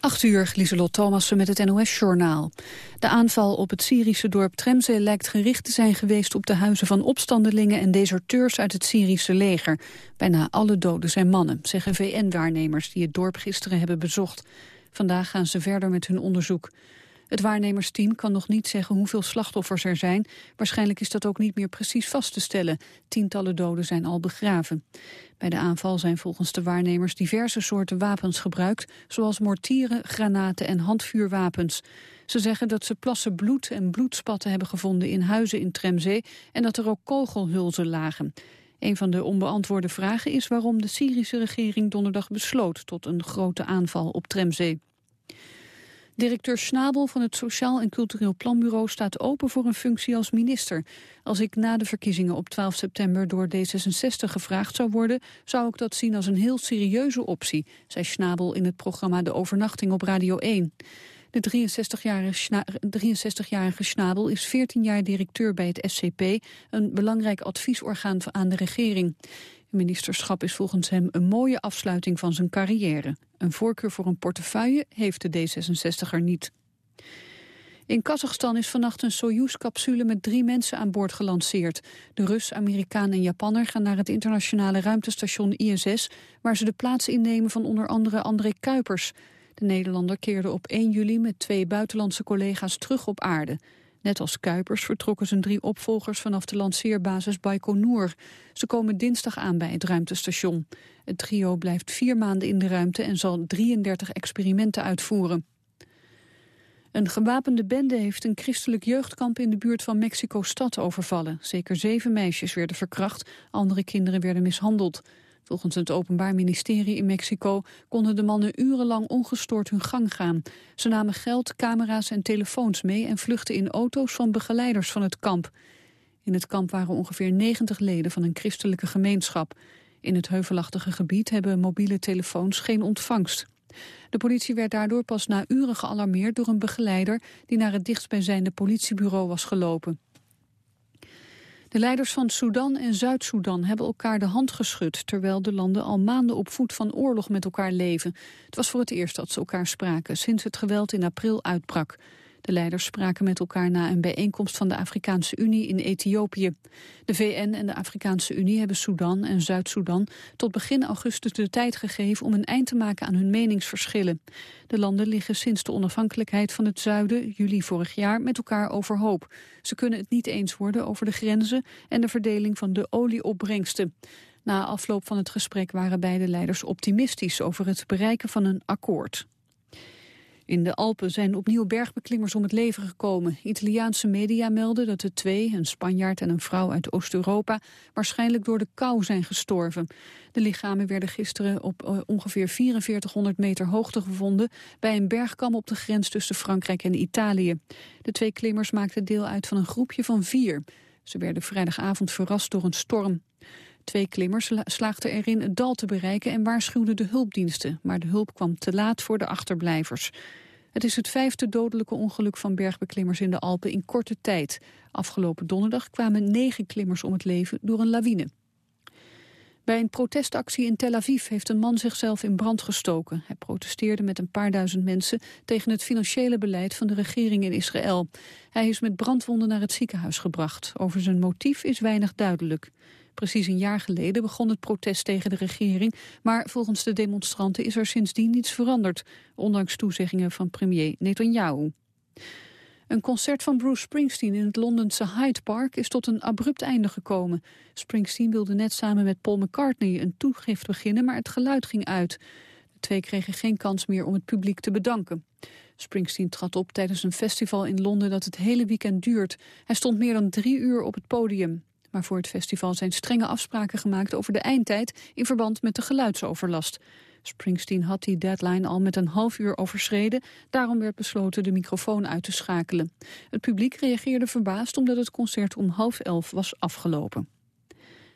8 uur, Lieselot Thomassen met het NOS-journaal. De aanval op het Syrische dorp Tremze lijkt gericht te zijn geweest... op de huizen van opstandelingen en deserteurs uit het Syrische leger. Bijna alle doden zijn mannen, zeggen VN-waarnemers... die het dorp gisteren hebben bezocht. Vandaag gaan ze verder met hun onderzoek. Het waarnemersteam kan nog niet zeggen hoeveel slachtoffers er zijn. Waarschijnlijk is dat ook niet meer precies vast te stellen. Tientallen doden zijn al begraven. Bij de aanval zijn volgens de waarnemers diverse soorten wapens gebruikt... zoals mortieren, granaten en handvuurwapens. Ze zeggen dat ze plassen bloed en bloedspatten hebben gevonden in huizen in Tremzee... en dat er ook kogelhulzen lagen. Een van de onbeantwoorde vragen is waarom de Syrische regering donderdag besloot... tot een grote aanval op Tremzee. Directeur Schnabel van het Sociaal en Cultureel Planbureau staat open voor een functie als minister. Als ik na de verkiezingen op 12 september door D66 gevraagd zou worden, zou ik dat zien als een heel serieuze optie, zei Schnabel in het programma De Overnachting op Radio 1. De 63-jarige Schnabel is 14 jaar directeur bij het SCP, een belangrijk adviesorgaan aan de regering. Ministerschap is volgens hem een mooie afsluiting van zijn carrière. Een voorkeur voor een portefeuille heeft de D66er niet. In Kazachstan is vannacht een Soyuz-capsule met drie mensen aan boord gelanceerd. De Rus, Amerikaan en Japanner gaan naar het internationale ruimtestation ISS... waar ze de plaats innemen van onder andere André Kuipers. De Nederlander keerde op 1 juli met twee buitenlandse collega's terug op aarde. Net als Kuipers vertrokken zijn drie opvolgers vanaf de lanceerbasis Baikonur. Ze komen dinsdag aan bij het ruimtestation. Het trio blijft vier maanden in de ruimte en zal 33 experimenten uitvoeren. Een gewapende bende heeft een christelijk jeugdkamp in de buurt van Mexico-stad overvallen. Zeker zeven meisjes werden verkracht, andere kinderen werden mishandeld. Volgens het Openbaar Ministerie in Mexico konden de mannen urenlang ongestoord hun gang gaan. Ze namen geld, camera's en telefoons mee en vluchtten in auto's van begeleiders van het kamp. In het kamp waren ongeveer 90 leden van een christelijke gemeenschap. In het heuvelachtige gebied hebben mobiele telefoons geen ontvangst. De politie werd daardoor pas na uren gealarmeerd door een begeleider... die naar het dichtstbijzijnde politiebureau was gelopen. De leiders van Sudan en Zuid-Soedan hebben elkaar de hand geschud... terwijl de landen al maanden op voet van oorlog met elkaar leven. Het was voor het eerst dat ze elkaar spraken sinds het geweld in april uitbrak. De leiders spraken met elkaar na een bijeenkomst van de Afrikaanse Unie in Ethiopië. De VN en de Afrikaanse Unie hebben Sudan en Zuid-Soedan tot begin augustus de tijd gegeven om een eind te maken aan hun meningsverschillen. De landen liggen sinds de onafhankelijkheid van het zuiden, juli vorig jaar, met elkaar overhoop. Ze kunnen het niet eens worden over de grenzen en de verdeling van de olieopbrengsten. Na afloop van het gesprek waren beide leiders optimistisch over het bereiken van een akkoord. In de Alpen zijn opnieuw bergbeklimmers om het leven gekomen. Italiaanse media melden dat de twee, een Spanjaard en een vrouw uit Oost-Europa, waarschijnlijk door de kou zijn gestorven. De lichamen werden gisteren op eh, ongeveer 4400 meter hoogte gevonden bij een bergkam op de grens tussen Frankrijk en Italië. De twee klimmers maakten deel uit van een groepje van vier. Ze werden vrijdagavond verrast door een storm. Twee klimmers slaagden erin het dal te bereiken en waarschuwden de hulpdiensten. Maar de hulp kwam te laat voor de achterblijvers. Het is het vijfde dodelijke ongeluk van bergbeklimmers in de Alpen in korte tijd. Afgelopen donderdag kwamen negen klimmers om het leven door een lawine. Bij een protestactie in Tel Aviv heeft een man zichzelf in brand gestoken. Hij protesteerde met een paar duizend mensen tegen het financiële beleid van de regering in Israël. Hij is met brandwonden naar het ziekenhuis gebracht. Over zijn motief is weinig duidelijk. Precies een jaar geleden begon het protest tegen de regering, maar volgens de demonstranten is er sindsdien niets veranderd, ondanks toezeggingen van premier Netanyahu. Een concert van Bruce Springsteen in het Londense Hyde Park is tot een abrupt einde gekomen. Springsteen wilde net samen met Paul McCartney een toegift beginnen, maar het geluid ging uit. De twee kregen geen kans meer om het publiek te bedanken. Springsteen trad op tijdens een festival in Londen dat het hele weekend duurt. Hij stond meer dan drie uur op het podium. Maar voor het festival zijn strenge afspraken gemaakt over de eindtijd in verband met de geluidsoverlast. Springsteen had die deadline al met een half uur overschreden. Daarom werd besloten de microfoon uit te schakelen. Het publiek reageerde verbaasd omdat het concert om half elf was afgelopen.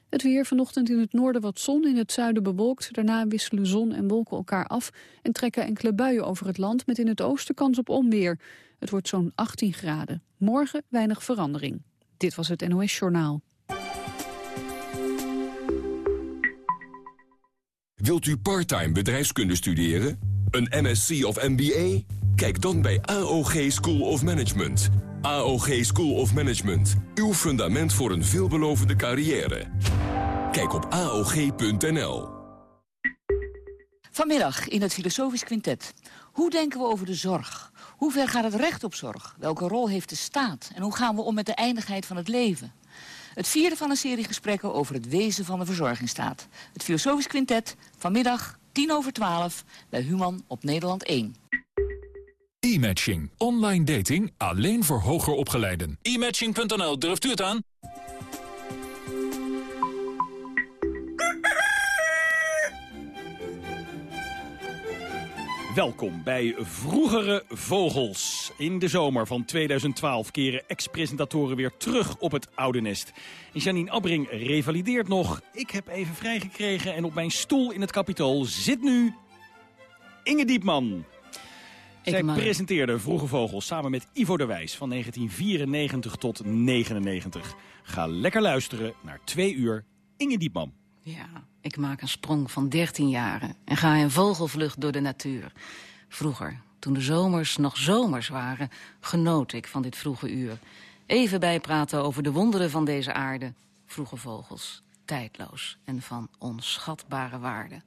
Het weer vanochtend in het noorden wat zon, in het zuiden bewolkt. Daarna wisselen zon en wolken elkaar af en trekken enkele buien over het land... met in het oosten kans op onweer. Het wordt zo'n 18 graden. Morgen weinig verandering. Dit was het NOS Journaal. Wilt u parttime bedrijfskunde studeren? Een MSc of MBA? Kijk dan bij AOG School of Management. AOG School of Management. Uw fundament voor een veelbelovende carrière. Kijk op AOG.nl. Vanmiddag in het Filosofisch Quintet. Hoe denken we over de zorg? Hoe ver gaat het recht op zorg? Welke rol heeft de staat? En hoe gaan we om met de eindigheid van het leven? Het vierde van een serie gesprekken over het wezen van de verzorgingsstaat. Het Filosofisch Quintet, vanmiddag 10 over 12 bij Human op Nederland 1. E-matching. Online dating alleen voor hoger opgeleiden. E-matching.nl, durft u het aan? Welkom bij Vroegere Vogels. In de zomer van 2012 keren ex-presentatoren weer terug op het oude nest. Janine Abbring revalideert nog. Ik heb even vrijgekregen en op mijn stoel in het kapitool zit nu Inge Diepman. Zij presenteerde Vroege Vogels samen met Ivo de Wijs van 1994 tot 99. Ga lekker luisteren naar twee uur Inge Diepman. Ja, ik maak een sprong van 13 jaren en ga in vogelvlucht door de natuur. Vroeger, toen de zomers nog zomers waren, genoot ik van dit vroege uur. Even bijpraten over de wonderen van deze aarde. Vroege vogels, tijdloos en van onschatbare waarde.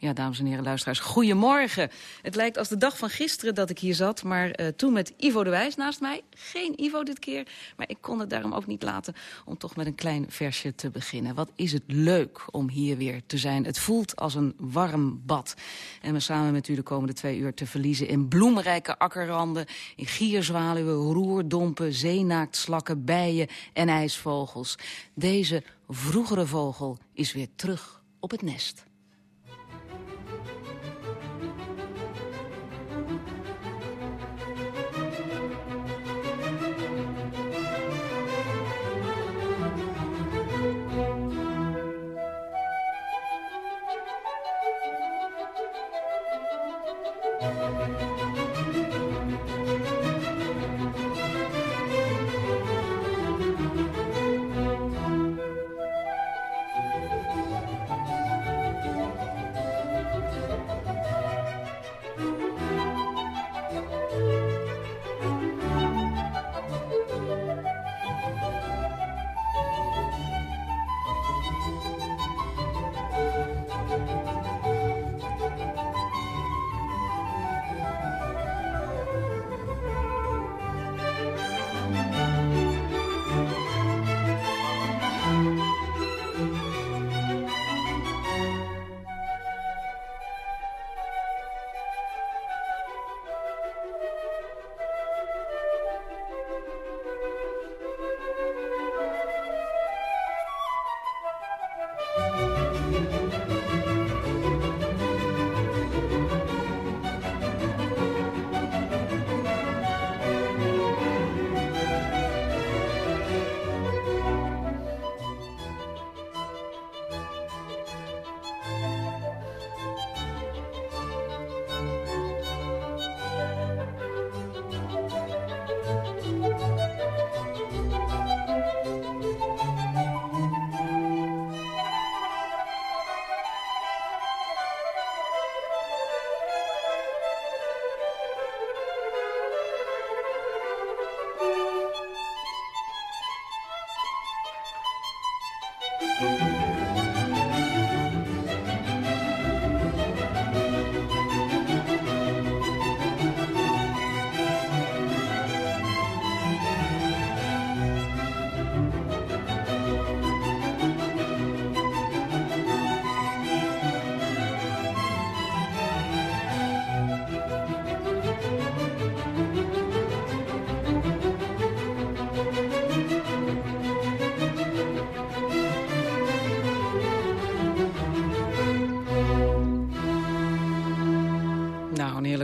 Ja, dames en heren luisteraars, goedemorgen. Het lijkt als de dag van gisteren dat ik hier zat, maar uh, toen met Ivo de Wijs naast mij. Geen Ivo dit keer, maar ik kon het daarom ook niet laten om toch met een klein versje te beginnen. Wat is het leuk om hier weer te zijn. Het voelt als een warm bad. En we samen met u de komende twee uur te verliezen in bloemrijke akkerranden, in gierzwaluwen, roerdompen, zeenaaktslakken, bijen en ijsvogels. Deze vroegere vogel is weer terug op het nest.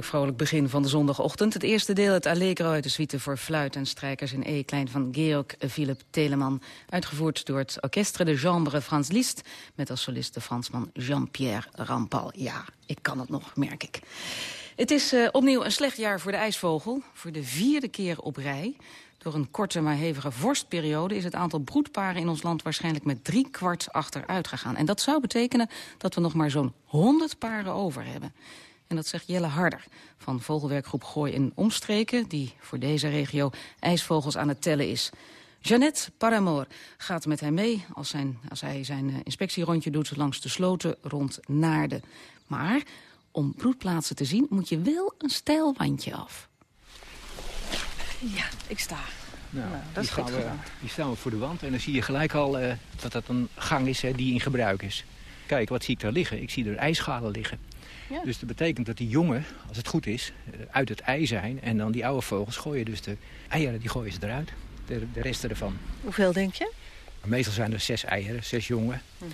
Vrolijk begin van de zondagochtend. Het eerste deel, het Allegro uit de suite voor fluit en strijkers in E-klein van Georg Philip Telemann. Uitgevoerd door het Orchestre de Chambre Frans Liszt met als solist de Fransman Jean-Pierre Rampal. Ja, ik kan het nog, merk ik. Het is uh, opnieuw een slecht jaar voor de ijsvogel. Voor de vierde keer op rij. Door een korte maar hevige vorstperiode is het aantal broedparen in ons land waarschijnlijk met drie kwart achteruit gegaan. En dat zou betekenen dat we nog maar zo'n 100 paren over hebben. En dat zegt Jelle Harder van vogelwerkgroep Gooi in Omstreken... die voor deze regio ijsvogels aan het tellen is. Jeannette Paramor gaat met hem mee als, zijn, als hij zijn eh, inspectierondje doet... langs de sloten rond Naarden. Maar om broedplaatsen te zien moet je wel een steil wandje af. Ja, ik sta. Nou, Nou, dat die is goed we- gedaan. Die staan we voor de wand en dan zie je gelijk al eh, dat dat een gang is hè, die in gebruik is. Kijk, wat zie ik daar liggen? Ik zie er ijsschalen liggen. Ja. Dus dat betekent dat die jongen, als het goed is, eh, uit het ei zijn. En dan die oude vogels gooien dus de eieren, die gooien ze eruit. De, de resten ervan. Hoeveel denk je? Meestal zijn er zes eieren, zes jongen. Mhm.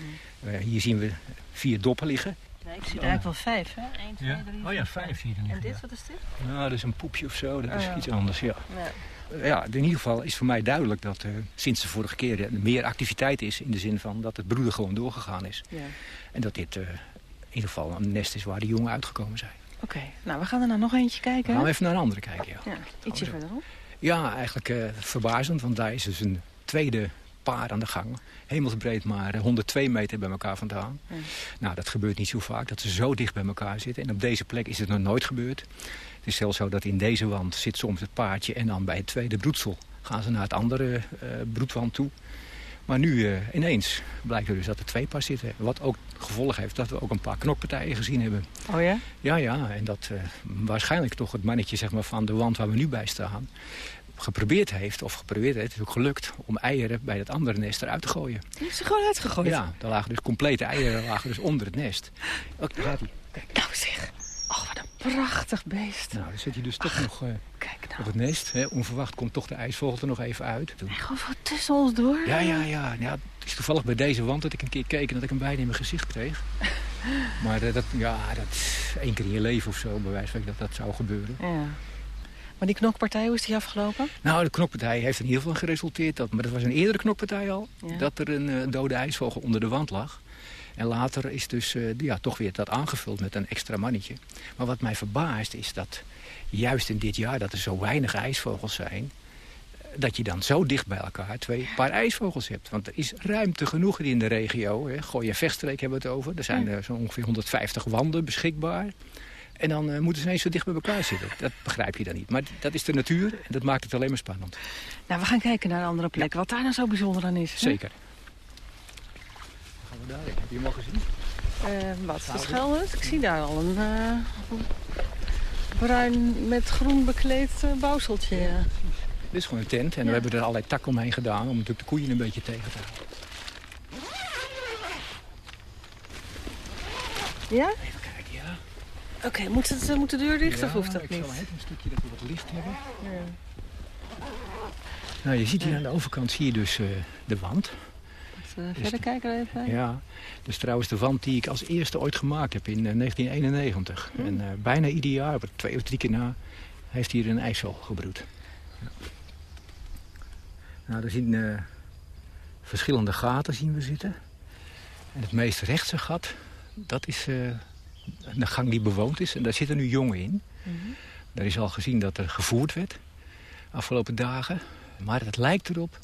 Eh, hier zien we vier doppen liggen. Nee, ik zie er eigenlijk wel vijf, hè? 1, 2, 3, Oh ja, vijf zie je er En dit, wat is dit? Nou, dat is een poepje of zo, dat Oh is ja. iets anders, ja. Ja. Ja, in ieder geval is voor mij duidelijk dat eh, sinds de vorige keer er meer activiteit is. In de zin van dat het broeden gewoon doorgegaan is. ja. En dat dit eh, in ieder geval een nest is waar de jongen uitgekomen zijn. Oké, nou we gaan er nou nog eentje kijken. Gaan we even naar een andere kijken, ja. Ja, ietsje zo. verderop. Ja, eigenlijk eh, verbazend, want daar is dus een tweede paar aan de gang. Hemelsbreed maar eh, 102 meter bij elkaar vandaan. Ja. Nou, dat gebeurt niet zo vaak, dat ze zo dicht bij elkaar zitten. En op deze plek is het nog nooit gebeurd. Het is zelfs zo dat in deze wand zit soms het paardje... en dan bij het tweede broedsel gaan ze naar het andere eh, broedwand toe. Maar nu eh, ineens blijkt er dus dat er twee paar zitten. Wat ook gevolg heeft dat we ook een paar knokpartijen gezien hebben. Oh ja? Ja, ja, en dat eh, waarschijnlijk toch het mannetje zeg maar, van de wand waar we nu bij staan... geprobeerd heeft, of geprobeerd heeft, het is ook gelukt... om eieren bij dat andere nest eruit te gooien. Die is er gewoon uitgegooid. Ja, daar lagen dus complete eieren lagen dus onder het nest. Ook, daar gaat hij. Nou zeg. Oh, wat een prachtig beest. Nou, dan zit hij dus toch nog eh, Kijk op nou. het nest. Hè. Onverwacht komt toch de ijsvogel er nog even uit. Toen- Gewoon voor tussen ons door. Ja, ja, ja, ja. Het is toevallig bij deze wand dat ik een keer keek en dat ik hem bijna in mijn gezicht kreeg. Maar eh, dat, ja, dat één keer in je leven of zo, bij wijze van dat dat zou gebeuren. Ja. Maar die knokpartij, hoe is die afgelopen? Nou, de knokpartij heeft in ieder geval geresulteerd. Dat, maar dat was een eerdere knokpartij al. Ja. Dat er een eh, dode ijsvogel onder de wand lag. En later is dus eh, ja, toch weer dat aangevuld met een extra mannetje. Maar wat mij verbaast is dat juist in dit jaar dat er zo weinig ijsvogels zijn... eh, dat je dan zo dicht bij elkaar twee paar ijsvogels hebt. Want er is ruimte genoeg in de regio. Hè. Gooi en vechtstreek hebben we het over. Er zijn er zo ongeveer 150 wanden beschikbaar. En dan eh, moeten ze ineens zo dicht bij elkaar zitten. Dat begrijp je dan niet. Maar dat is de natuur en dat maakt het alleen maar spannend. Nou, we gaan kijken naar een andere plek. Wat daar nou zo bijzonder aan is. hè? Zeker. Gaan we daarin? Heb je hem al gezien? Eh, wat? De schuilhut? Ik zie daar al een eh, bruin met groen bekleed eh, bouwseltje. ja. Dit is gewoon een tent en we hebben er allerlei takken omheen gedaan... om natuurlijk de koeien een beetje tegen te houden. Ja? Even kijken, ja. Oké, moet, het, eh, moet de deur dicht ja, of hoeft dat ik niet? zal even een stukje dat we wat licht hebben. Ja. Nou, je ziet hier aan de overkant zie je dus de wand. Verder kijken er even. Ja, dus trouwens de wand die ik als eerste ooit gemaakt heb in eh, 1991. En eh, bijna ieder jaar, twee of drie keer na, heeft hier een ijsvogel gebroed. Ja. Nou, daar zien eh, verschillende gaten zien we zitten. En het meest rechtse gat, dat is een gang die bewoond is. En daar zitten nu jongen in. Daar is al gezien dat er gevoerd werd afgelopen dagen. Maar het lijkt erop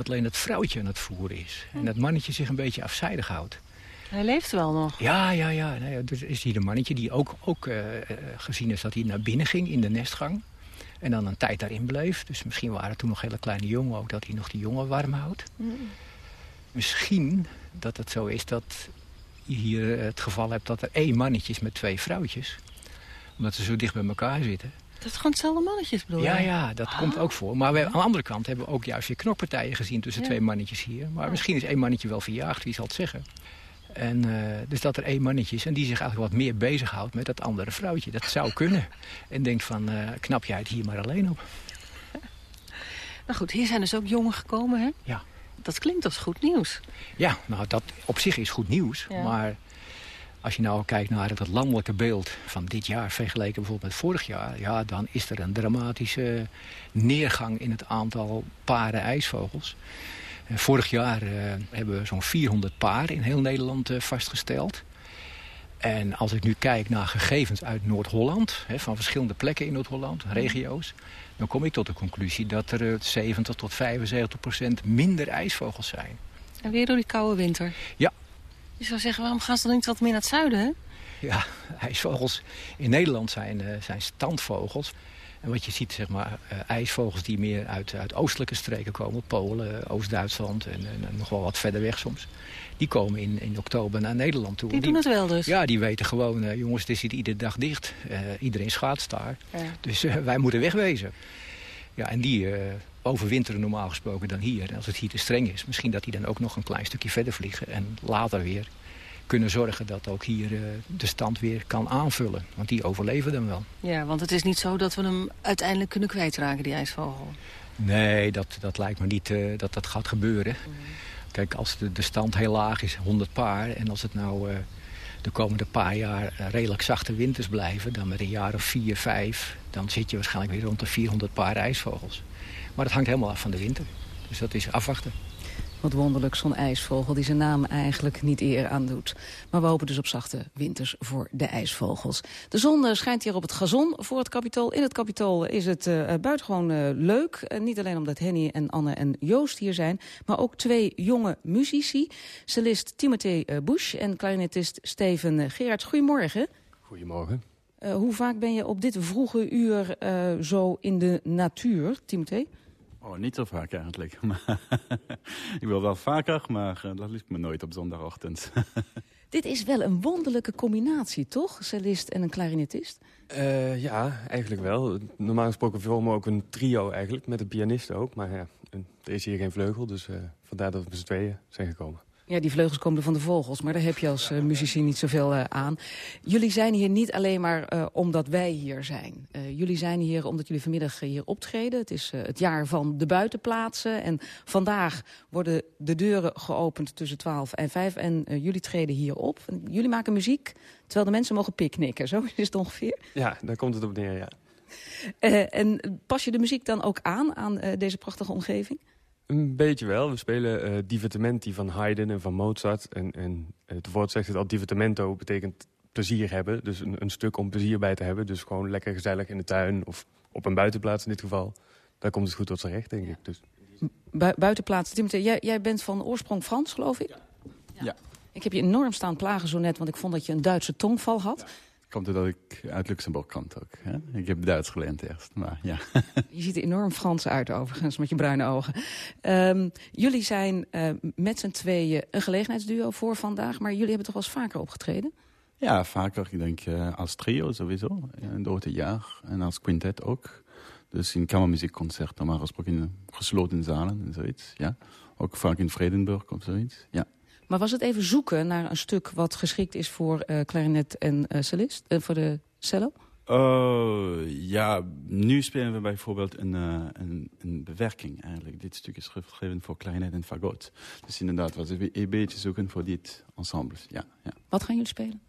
dat alleen het vrouwtje aan het voeren is. En dat mannetje zich een beetje afzijdig houdt. Hij leeft wel nog. Ja, ja, ja. Nou ja, er is hier een mannetje die ook, ook eh, eh, gezien is dat hij naar binnen ging in de nestgang. En dan een tijd daarin bleef. Dus misschien waren toen nog hele kleine jongen ook dat hij nog die jongen warm houdt. Misschien dat het zo is dat je hier het geval hebt dat er één mannetje is met twee vrouwtjes. Omdat ze zo dicht bij elkaar zitten. Dat gewoon hetzelfde mannetjes, bedoel Ja, je? ja, dat komt ook voor. Maar we, aan de andere kant hebben we ook juist weer knokpartijen gezien tussen Ja. twee mannetjes hier. Maar misschien is één mannetje wel verjaagd, wie zal het zeggen. En, eh, dus dat er één mannetje is en die zich eigenlijk wat meer bezighoudt met dat andere vrouwtje. Dat zou kunnen. En denkt van, eh, knap jij het hier maar alleen op. Nou goed, hier zijn dus ook jongen gekomen, hè? Ja. Dat klinkt als goed nieuws. Ja, nou dat op zich is goed nieuws. Ja. Maar als je nou kijkt naar het landelijke beeld van dit jaar... vergeleken bijvoorbeeld met vorig jaar... ja, dan is er een dramatische neergang in het aantal paren ijsvogels. En vorig jaar eh, hebben we zo'n 400 paar in heel Nederland eh, vastgesteld. En als ik nu kijk naar gegevens uit Noord-Holland... van verschillende plekken in Noord-Holland, regio's... dan kom ik tot de conclusie dat er eh, 70 tot 75 procent minder ijsvogels zijn. En weer door die koude winter. Ja. Je zou zeggen, waarom gaan ze dan niet wat meer naar het zuiden, hè? Ja, ijsvogels in Nederland zijn, zijn standvogels. En wat je ziet, zeg maar, ijsvogels die meer uit, uit oostelijke streken komen. Polen, Oost-Duitsland en, en, nog wel wat verder weg soms. Die komen in, in oktober naar Nederland toe. Die doen het wel dus? Ja, die weten gewoon, jongens, het is hier iedere dag dicht. iedereen schaatst daar. Dus wij moeten wegwezen. Ja, en die overwinteren normaal gesproken dan hier. En als het hier te streng is, misschien dat die dan ook nog een klein stukje verder vliegen. En later weer kunnen zorgen dat ook hier uh, de stand weer kan aanvullen. Want die overleven dan wel. Ja, want het is niet zo dat we hem uiteindelijk kunnen kwijtraken, die ijsvogel. Nee, dat, dat lijkt me niet uh, dat dat gaat gebeuren. Mhm. Kijk, als de, de stand heel laag is, 100 paar... en als het nou uh, de komende paar jaar redelijk zachte winters blijven... dan met een jaar of vier, vijf... dan zit je waarschijnlijk weer rond de 400 paar ijsvogels. Maar het hangt helemaal af van de winter. Dus dat is afwachten. Wat wonderlijk, zo'n ijsvogel die zijn naam eigenlijk niet eer aandoet. Maar we hopen dus op zachte winters voor de ijsvogels. De zon eh, schijnt hier op het gazon voor het kapitool. In het kapitool is het uh, buitengewoon uh, leuk. Uh, niet alleen omdat Henny en Anne en Joost hier zijn... maar ook twee jonge muzici. Cellist Timothée Bush en clarinetist Steven Gerards. Goedemorgen. Goedemorgen. hoe vaak ben je op dit vroege uur zo in de natuur, Timothée? Oh, niet zo vaak eigenlijk. ik wil wel vaker, maar uh, dat lukt me nooit op zondagochtend. Dit is wel een wonderlijke combinatie, toch? Cellist en een clarinetist? Uh, ja, eigenlijk wel. Normaal gesproken vormen we ook een trio eigenlijk, met een pianist ook. Maar ja, er is hier geen vleugel, dus uh, vandaar dat we met z'n tweeën zijn gekomen. Ja, die vleugels komen van de vogels, maar daar heb je als uh, muzici niet zoveel uh, aan. Jullie zijn hier niet alleen maar uh, omdat wij hier zijn. jullie zijn hier omdat jullie vanmiddag hier optreden. Het is het jaar van de buitenplaatsen. En vandaag worden de deuren geopend tussen 12 en 5. En jullie treden hier op. Jullie maken muziek terwijl de mensen mogen picknicken. Zo is het ongeveer. Ja, daar komt het op neer, ja. en pas je de muziek dan ook aan, aan deze prachtige omgeving? Een beetje wel. We spelen uh, divertimenti van Haydn en van Mozart. En, en het woord zegt het al, divertimento betekent plezier hebben. Dus een, een, stuk om plezier bij te hebben. Dus gewoon lekker gezellig in de tuin of op een buitenplaats in dit geval. Daar komt het goed tot zijn recht, denk ik. Dus. Bu buitenplaats. Timothée, jij, jij, bent van oorsprong Frans, geloof ik? Ja. ja. Ik heb je enorm staan plagen zo net, want ik vond dat je een Duitse tongval had komt het dat ik uit Luxemburg kan ook. Hè? Ik heb Duits geleerd eerst, maar ja. Je ziet er enorm Frans uit overigens, met je bruine ogen. Um, jullie zijn uh, met z'n tweeën een gelegenheidsduo voor vandaag... maar jullie hebben toch wel eens vaker opgetreden? Ja, vaker. Ik denk uh, als trio sowieso, door het jaar. En als quintet ook. Dus in kamermuziekconcerten, normaal gesproken in gesloten zalen en zoiets. Ja. Ook vaak in Vredenburg of zoiets, ja. Maar was het even zoeken naar een stuk wat geschikt is voor uh, clarinet en uh, cellist, uh, voor de cello? ja, nu spelen we bijvoorbeeld een, een, een, bewerking eigenlijk. Dit stuk is geschreven voor clarinet en fagot. Dus inderdaad, was we een beetje zoeken voor dit ensemble. Ja, ja. Wat gaan jullie spelen?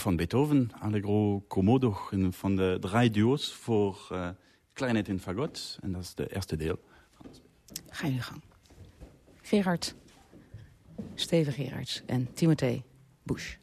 van Beethoven, Allegro Comodo, van de drie duo's voor clarinet en fagot. En dat is de eerste deel. Ga je gang. Gerard. Steven Gerards en Timothée Bush.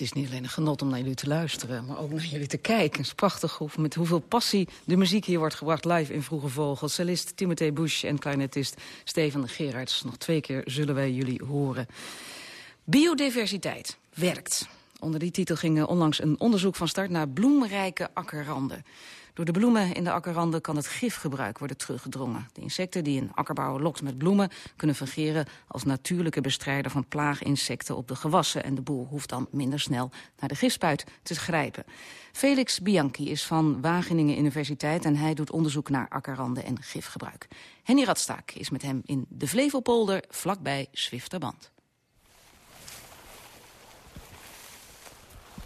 Het is niet alleen een genot om naar jullie te luisteren, maar ook naar jullie te kijken. Het is prachtig hoe, met hoeveel passie de muziek hier wordt gebracht live in Vroege Vogels. Cellist Timothée Bush en clarinetist Steven Gerards. Nog twee keer zullen wij jullie horen. Biodiversiteit werkt. Onder die titel ging onlangs een onderzoek van start naar bloemrijke akkerranden. Door de bloemen in de akkerranden kan het gifgebruik worden teruggedrongen. De insecten die een akkerbouw lokt met bloemen... kunnen fungeren als natuurlijke bestrijder van plaaginsecten op de gewassen. En de boer hoeft dan minder snel naar de gifspuit te grijpen. Felix Bianchi is van Wageningen Universiteit... en hij doet onderzoek naar akkerranden en gifgebruik. Henny Radstaak is met hem in de Flevopolder, vlakbij Zwifterband.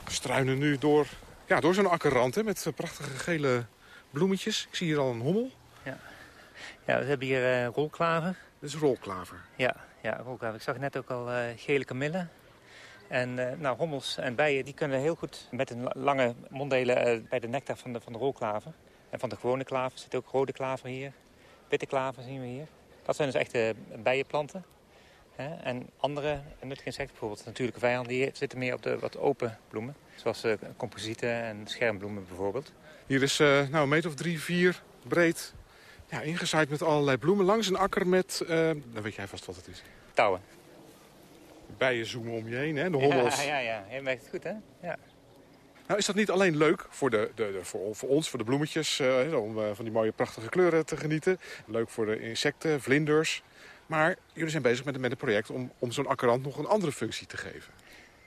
We struinen nu door ja, door zo'n akkerrand hè, met prachtige gele bloemetjes. Ik zie hier al een hommel. Ja, ja we hebben hier uh, rolklaver. Dit is rolklaver? Ja, ja, rolklaver. Ik zag net ook al uh, gele kamille. En uh, nou, hommels en bijen die kunnen heel goed met een lange monddelen bij de nectar van de, van de rolklaver. En van de gewone klaver zit ook rode klaver hier. Witte klaver zien we hier. Dat zijn dus echte bijenplanten. En andere nuttige insecten, bijvoorbeeld natuurlijke vijanden, die zitten meer op de wat open bloemen. Zoals uh, composieten en schermbloemen bijvoorbeeld. Hier is uh, nou, een meter of drie, vier breed ja, ingezaaid met allerlei bloemen. Langs een akker met, uh, dan weet jij vast wat het is. Touwen. Bijen zoomen om je heen, hè? de hommels. Ja, ja, ja. je merkt het goed, hè? Ja. Nou, is dat niet alleen leuk voor, de, de, de voor, voor, ons, voor de bloemetjes, om van die mooie prachtige kleuren te genieten. Leuk voor de insecten, vlinders. Maar jullie zijn bezig met, een project om, om zo'n akkerrand nog een andere functie te geven.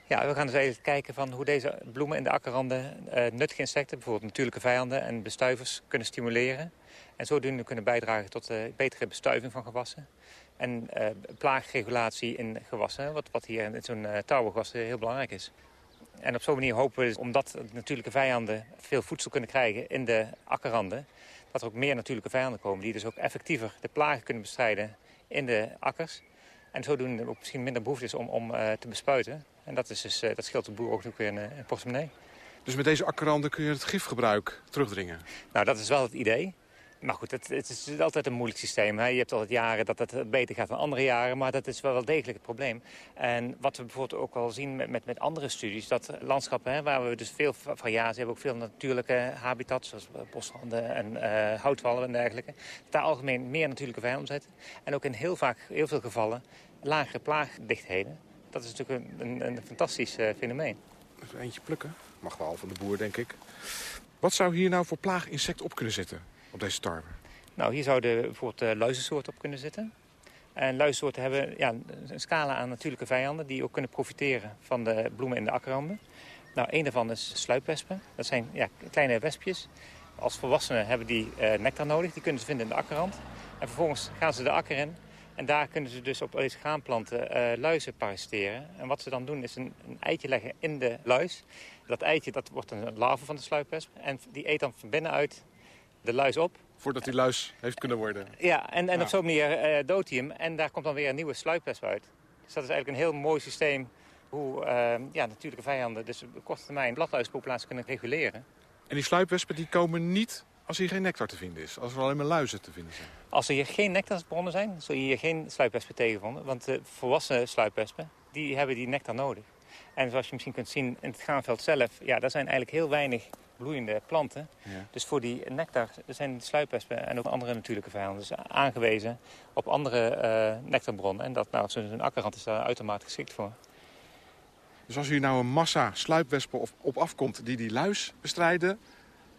Ja, we gaan dus even kijken van hoe deze bloemen in de akkerranden uh, nuttige insecten, bijvoorbeeld natuurlijke vijanden en bestuivers, kunnen stimuleren. En zodoende kunnen bijdragen tot uh, betere bestuiving van gewassen. En uh, plaagregulatie in gewassen, wat, wat hier in zo'n touwgewas heel belangrijk is. En op zo'n manier hopen we, dus, omdat natuurlijke vijanden veel voedsel kunnen krijgen in de akkerranden, dat er ook meer natuurlijke vijanden komen die dus ook effectiever de plagen kunnen bestrijden in de akkers. En zodoende ook misschien minder behoefte is om, om uh, te bespuiten. En dat, is dus, uh, dat scheelt de boer ook weer een, een portemonnee. Dus met deze akkerranden kun je het gifgebruik terugdringen? Nou, dat is wel het idee. Maar goed, het, het is altijd een moeilijk systeem. Hè. Je hebt altijd jaren dat het beter gaat dan andere jaren, maar dat is wel wel degelijk het probleem. En wat we bijvoorbeeld ook al zien met, met, met andere studies, dat landschappen hè, waar we dus veel variatie hebben, ook veel natuurlijke habitats, zoals bosranden en uh, houtwallen en dergelijke, dat daar algemeen meer natuurlijke vijanden zitten. En ook in heel vaak, heel veel gevallen, lagere plaagdichtheden. Dat is natuurlijk een, een, fantastisch uh, fenomeen. Even eentje plukken. Mag wel van de boer, denk ik. Wat zou hier nou voor plaaginsect op kunnen zitten? Nou, hier zouden bijvoorbeeld uh, luizensoorten op kunnen zitten. En luizensoorten hebben ja, een scala aan natuurlijke vijanden... die ook kunnen profiteren van de bloemen in de akkerranden. Nou, een daarvan is sluipwespen. Dat zijn ja, kleine wespjes. Als volwassenen hebben die uh, nectar nodig. Die kunnen ze vinden in de akkerrand. En vervolgens gaan ze de akker in. En daar kunnen ze dus op deze graanplanten uh, luizen parasiteren. En wat ze dan doen is een, een, eitje leggen in de luis. Dat eitje dat wordt een larve van de sluipwesp. En die eet dan van binnenuit de luis op. Voordat die luis heeft kunnen worden. Ja, en, en op zo'n manier uh, doodt hij hem. En daar komt dan weer een nieuwe sluipwesp uit. Dus dat is eigenlijk een heel mooi systeem hoe uh, ja, natuurlijke vijanden dus op korte termijn bladluispopulatie kunnen reguleren. En die sluipwespen die komen niet als hier geen nectar te vinden is? Als er alleen maar luizen te vinden zijn? Als er hier geen nectarbronnen zijn, zul je hier geen sluipwespen tegenvinden. Want de volwassen sluipwespen, die hebben die nectar nodig. En zoals je misschien kunt zien in het graanveld zelf, ja, daar zijn eigenlijk heel weinig bloeiende planten. Ja. Dus voor die nectar zijn sluipwespen en ook andere natuurlijke vijanden dus aangewezen op andere uh, nectarbronnen. En dat, nou, zo'n akkerrand is daar uitermate geschikt voor. Dus als hier nou een massa sluipwespen op afkomt die die luis bestrijden,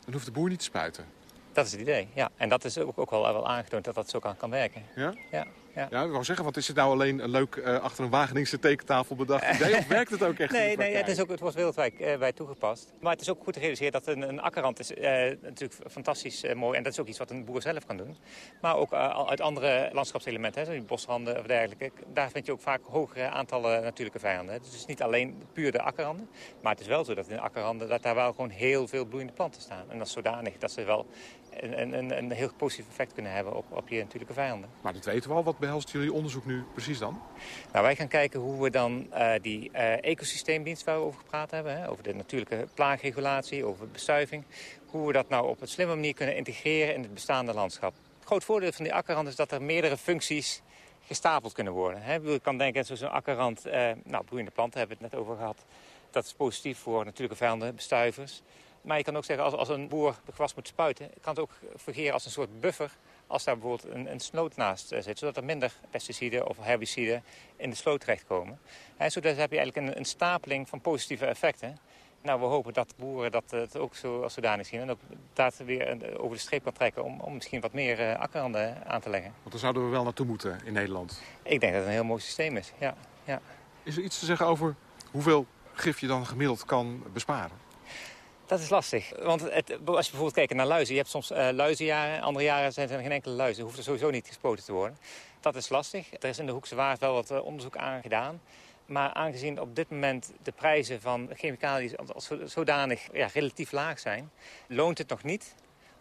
dan hoeft de boer niet te spuiten? Dat is het idee, ja. En dat is ook, ook wel, wel aangetoond dat dat zo kan, kan werken. Ja? Ja. Ja. ja, ik wou zeggen, want is het nou alleen een leuk uh, achter een Wageningse tekentafel bedacht idee? of werkt het ook echt Nee, nee het, is ook, het wordt wereldwijd uh, bij toegepast. Maar het is ook goed te realiseren dat een, een akkerrand is uh, natuurlijk fantastisch mooi. En dat is ook iets wat een boer zelf kan doen. Maar ook uit andere landschapselementen, hè, zoals bosranden of dergelijke. Daar vind je ook vaak hogere aantallen natuurlijke vijanden. Hè. Dus het is niet alleen puur de akkerranden. Maar het is wel zo dat in de akkerranden dat daar wel gewoon heel veel bloeiende planten staan. En dat is zodanig dat ze wel een, een, een heel positief effect kunnen hebben op, op je natuurlijke vijanden. Maar dat weten we al. Wat behelst jullie onderzoek nu precies dan? Nou, wij gaan kijken hoe we dan uh, die uh, ecosysteemdienst waar we over gepraat hebben... Hè, over de natuurlijke plaagregulatie, over bestuiving... hoe we dat nou op een slimme manier kunnen integreren in het bestaande landschap. Het groot voordeel van die akkerrand is dat er meerdere functies gestapeld kunnen worden. Hè. Ik kan denken, zo'n akkerrand, uh, nou, bloeiende planten hebben we het net over gehad... Dat is positief voor natuurlijke vijanden, bestuivers. Maar je kan ook zeggen, als, als een boer gewas moet spuiten... kan het ook fungeren als een soort buffer als daar bijvoorbeeld een, een sloot naast eh, zit... zodat er minder pesticiden of herbiciden in de sloot terechtkomen. En zodat heb je eigenlijk een, een stapeling van positieve effecten. Nou, we hopen dat boeren dat het ook zo als zodanig zien... en ook dat weer over de streep kan trekken om, om misschien wat meer uh, akkerhanden aan te leggen. Want daar zouden we wel naartoe moeten in Nederland. Ik denk dat het een heel mooi systeem is, ja. ja. Is er iets te zeggen over hoeveel gif je dan gemiddeld kan besparen? Dat is lastig. Want het, als je bijvoorbeeld kijkt naar luizen. Je hebt soms uh, luizenjaren, andere jaren zijn er geen enkele luizen. Hoeft er sowieso niet gespoten te worden. Dat is lastig. Er is in de Hoekse Waard wel wat uh, onderzoek aan gedaan. Maar aangezien op dit moment de prijzen van chemicaliën als zodanig ja, relatief laag zijn... loont het nog niet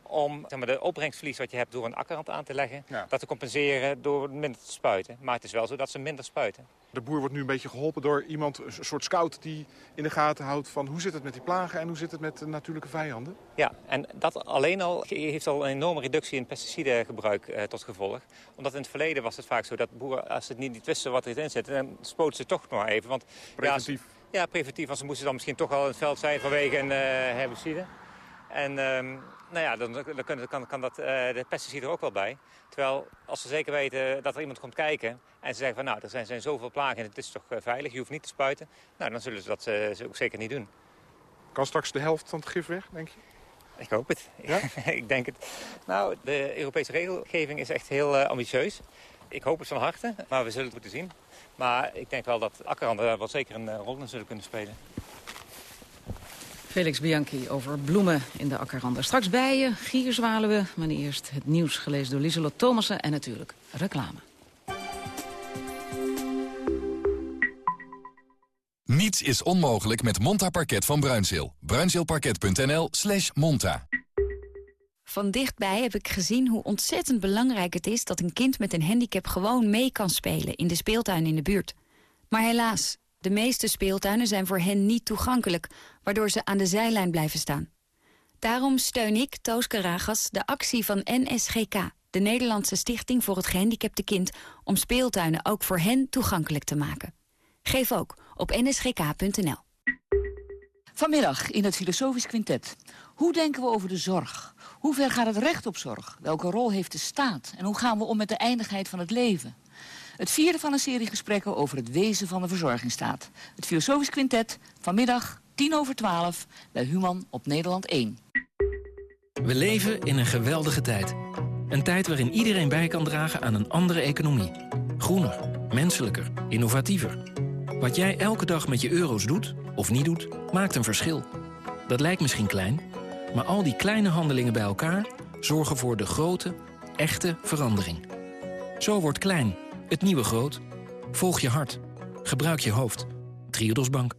om zeg maar, de opbrengstverlies wat je hebt door een akkerrand aan te leggen... dat te compenseren door minder te spuiten. Maar het is wel zo dat ze minder spuiten. De boer wordt nu een beetje geholpen door iemand, een soort scout... die in de gaten houdt van hoe zit het met die plagen en hoe zit het met de natuurlijke vijanden? Ja, en dat alleen al heeft al een enorme reductie in pesticidengebruik eh, tot gevolg. Omdat in het verleden was het vaak zo dat boeren, als ze het niet, niet wisten wat erin zit... dan spoten ze toch nog even. Want, preventief? Ja, ja, preventief, want ze moesten dan misschien toch al in het veld zijn vanwege een uh, herbicide. En... Ehm, nou ja, dan, dan kan, kan, dat, uh, de pesticide er ook wel bij. Terwijl als ze zeker weten dat er iemand komt kijken... en ze zeggen van nou, er zijn, zijn zoveel plagen en het is toch uh, veilig, je hoeft niet te spuiten... nou, dan zullen ze dat uh, ook zeker niet doen. Kan straks de helft van het gif weg, denk je? Ik hoop het. Ja? ik denk het. Nou, de Europese regelgeving is echt heel ambitieus. Ik hoop het van harte, maar we zullen het moeten zien. Maar ik denk wel dat akkerhanden daar wel zeker een rol in zullen kunnen spelen. Felix Bianchi over bloemen in de akkerranden. Straks bijen, gierzwaluwen, maar eerst het nieuws gelezen door Lieselot Thomassen en natuurlijk reclame. Niets is onmogelijk met Monta Parket van Bruinzeel. Bruinzeelparket.nl slash monta. Van dichtbij heb ik gezien hoe ontzettend belangrijk het is... dat een kind met een handicap gewoon mee kan spelen in de speeltuin in de buurt. Maar helaas, de meeste speeltuinen zijn voor hen niet toegankelijk, waardoor ze aan de zijlijn blijven staan. Daarom steun ik, Toos Karagas, de actie van NSGK, de Nederlandse Stichting voor het Gehandicapte Kind, om speeltuinen ook voor hen toegankelijk te maken. Geef ook op nsgk.nl. Vanmiddag in het Filosofisch Quintet. Hoe denken we over de zorg? Hoe ver gaat het recht op zorg? Welke rol heeft de staat? En hoe gaan we om met de eindigheid van het leven? Het vierde van een serie gesprekken over het wezen van de verzorgingsstaat. Het Filosofisch Quintet, vanmiddag 10 over 12 bij Human op Nederland 1. We leven in een geweldige tijd. Een tijd waarin iedereen bij kan dragen aan een andere economie. Groener, menselijker, innovatiever. Wat jij elke dag met je euro's doet, of niet doet, maakt een verschil. Dat lijkt misschien klein, maar al die kleine handelingen bij elkaar... zorgen voor de grote, echte verandering. Zo wordt klein het nieuwe groot. Volg je hart. Gebruik je hoofd. Triodos Bank.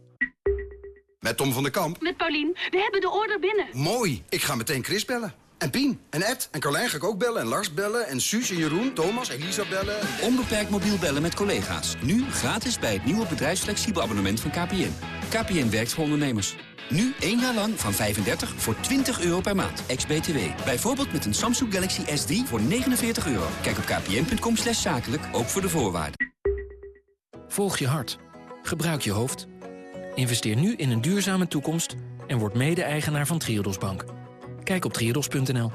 Met Tom van der Kamp. Met Paulien. We hebben de order binnen. Mooi. Ik ga meteen Chris bellen. En Pien. En Ed. En Carlijn ga ik ook bellen. En Lars bellen. En Suus en Jeroen, Thomas, Elisa bellen. Onbeperkt mobiel bellen met collega's. Nu gratis bij het nieuwe bedrijfsflexibel abonnement van KPN. KPN werkt voor ondernemers. Nu één jaar lang van 35 voor 20 euro per maand. Ex-BTW. Bijvoorbeeld met een Samsung Galaxy S3 voor 49 euro. Kijk op kpn.com slash zakelijk, ook voor de voorwaarden. Volg je hart. Gebruik je hoofd. Investeer nu in een duurzame toekomst en word mede-eigenaar van Triodos Bank. Kijk op triodos.nl.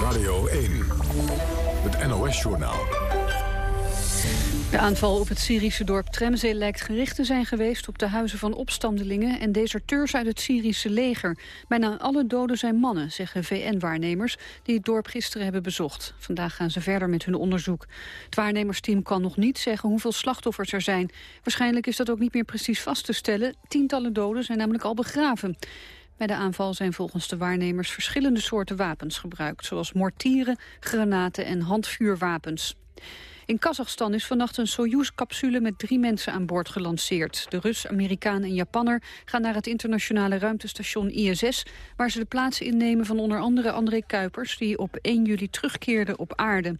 Radio 1. Het NOS-journaal. De aanval op het Syrische dorp Tremze lijkt gericht te zijn geweest op de huizen van opstandelingen en deserteurs uit het Syrische leger. Bijna alle doden zijn mannen, zeggen VN-waarnemers die het dorp gisteren hebben bezocht. Vandaag gaan ze verder met hun onderzoek. Het waarnemersteam kan nog niet zeggen hoeveel slachtoffers er zijn. Waarschijnlijk is dat ook niet meer precies vast te stellen. Tientallen doden zijn namelijk al begraven. Bij de aanval zijn volgens de waarnemers verschillende soorten wapens gebruikt, zoals mortieren, granaten en handvuurwapens. In Kazachstan is vannacht een Soyuz-capsule met drie mensen aan boord gelanceerd. De Rus, Amerikaan en Japanner gaan naar het internationale ruimtestation ISS... waar ze de plaats innemen van onder andere André Kuipers... die op 1 juli terugkeerde op aarde.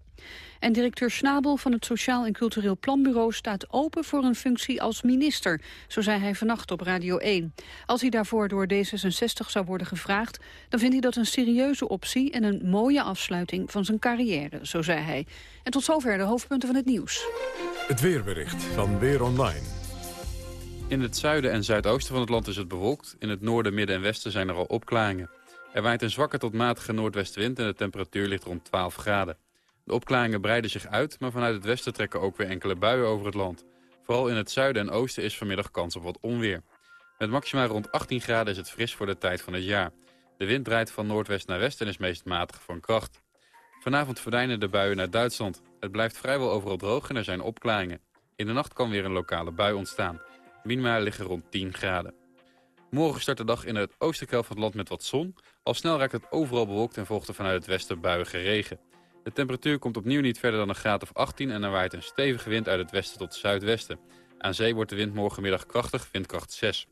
En directeur Snabel van het Sociaal en Cultureel Planbureau staat open voor een functie als minister. Zo zei hij vannacht op Radio 1. Als hij daarvoor door D66 zou worden gevraagd, dan vindt hij dat een serieuze optie en een mooie afsluiting van zijn carrière, zo zei hij. En tot zover de hoofdpunten van het nieuws. Het weerbericht van Weer Online. In het zuiden en zuidoosten van het land is het bewolkt. In het noorden, midden en westen zijn er al opklaringen. Er waait een zwakke tot matige noordwestenwind en de temperatuur ligt rond 12 graden. De opklaringen breiden zich uit, maar vanuit het westen trekken ook weer enkele buien over het land. Vooral in het zuiden en oosten is vanmiddag kans op wat onweer. Met maximaal rond 18 graden is het fris voor de tijd van het jaar. De wind draait van noordwest naar west en is meest matig van kracht. Vanavond verdwijnen de buien naar Duitsland. Het blijft vrijwel overal droog en er zijn opklaringen. In de nacht kan weer een lokale bui ontstaan. Minima liggen rond 10 graden. Morgen start de dag in het oosterkelf van het land met wat zon. Al snel raakt het overal bewolkt en volgt er vanuit het westen buiige regen. De temperatuur komt opnieuw niet verder dan een graad of 18 en er waait een stevige wind uit het westen tot zuidwesten. Aan zee wordt de wind morgenmiddag krachtig, windkracht 6.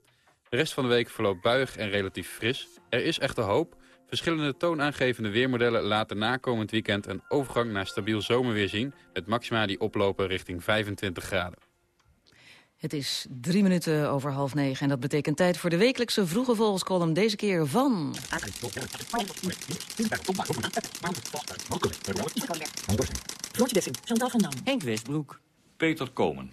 De rest van de week verloopt buig en relatief fris. Er is echter hoop. Verschillende toonaangevende weermodellen laten na komend weekend een overgang naar stabiel zomerweer zien... met maxima die oplopen richting 25 graden. Het is drie minuten over half negen en dat betekent tijd voor de wekelijkse vroege volkscolumn. Deze keer van... Floortje Dessing, Chantal van Dam. Henk Westbroek. Peter Komen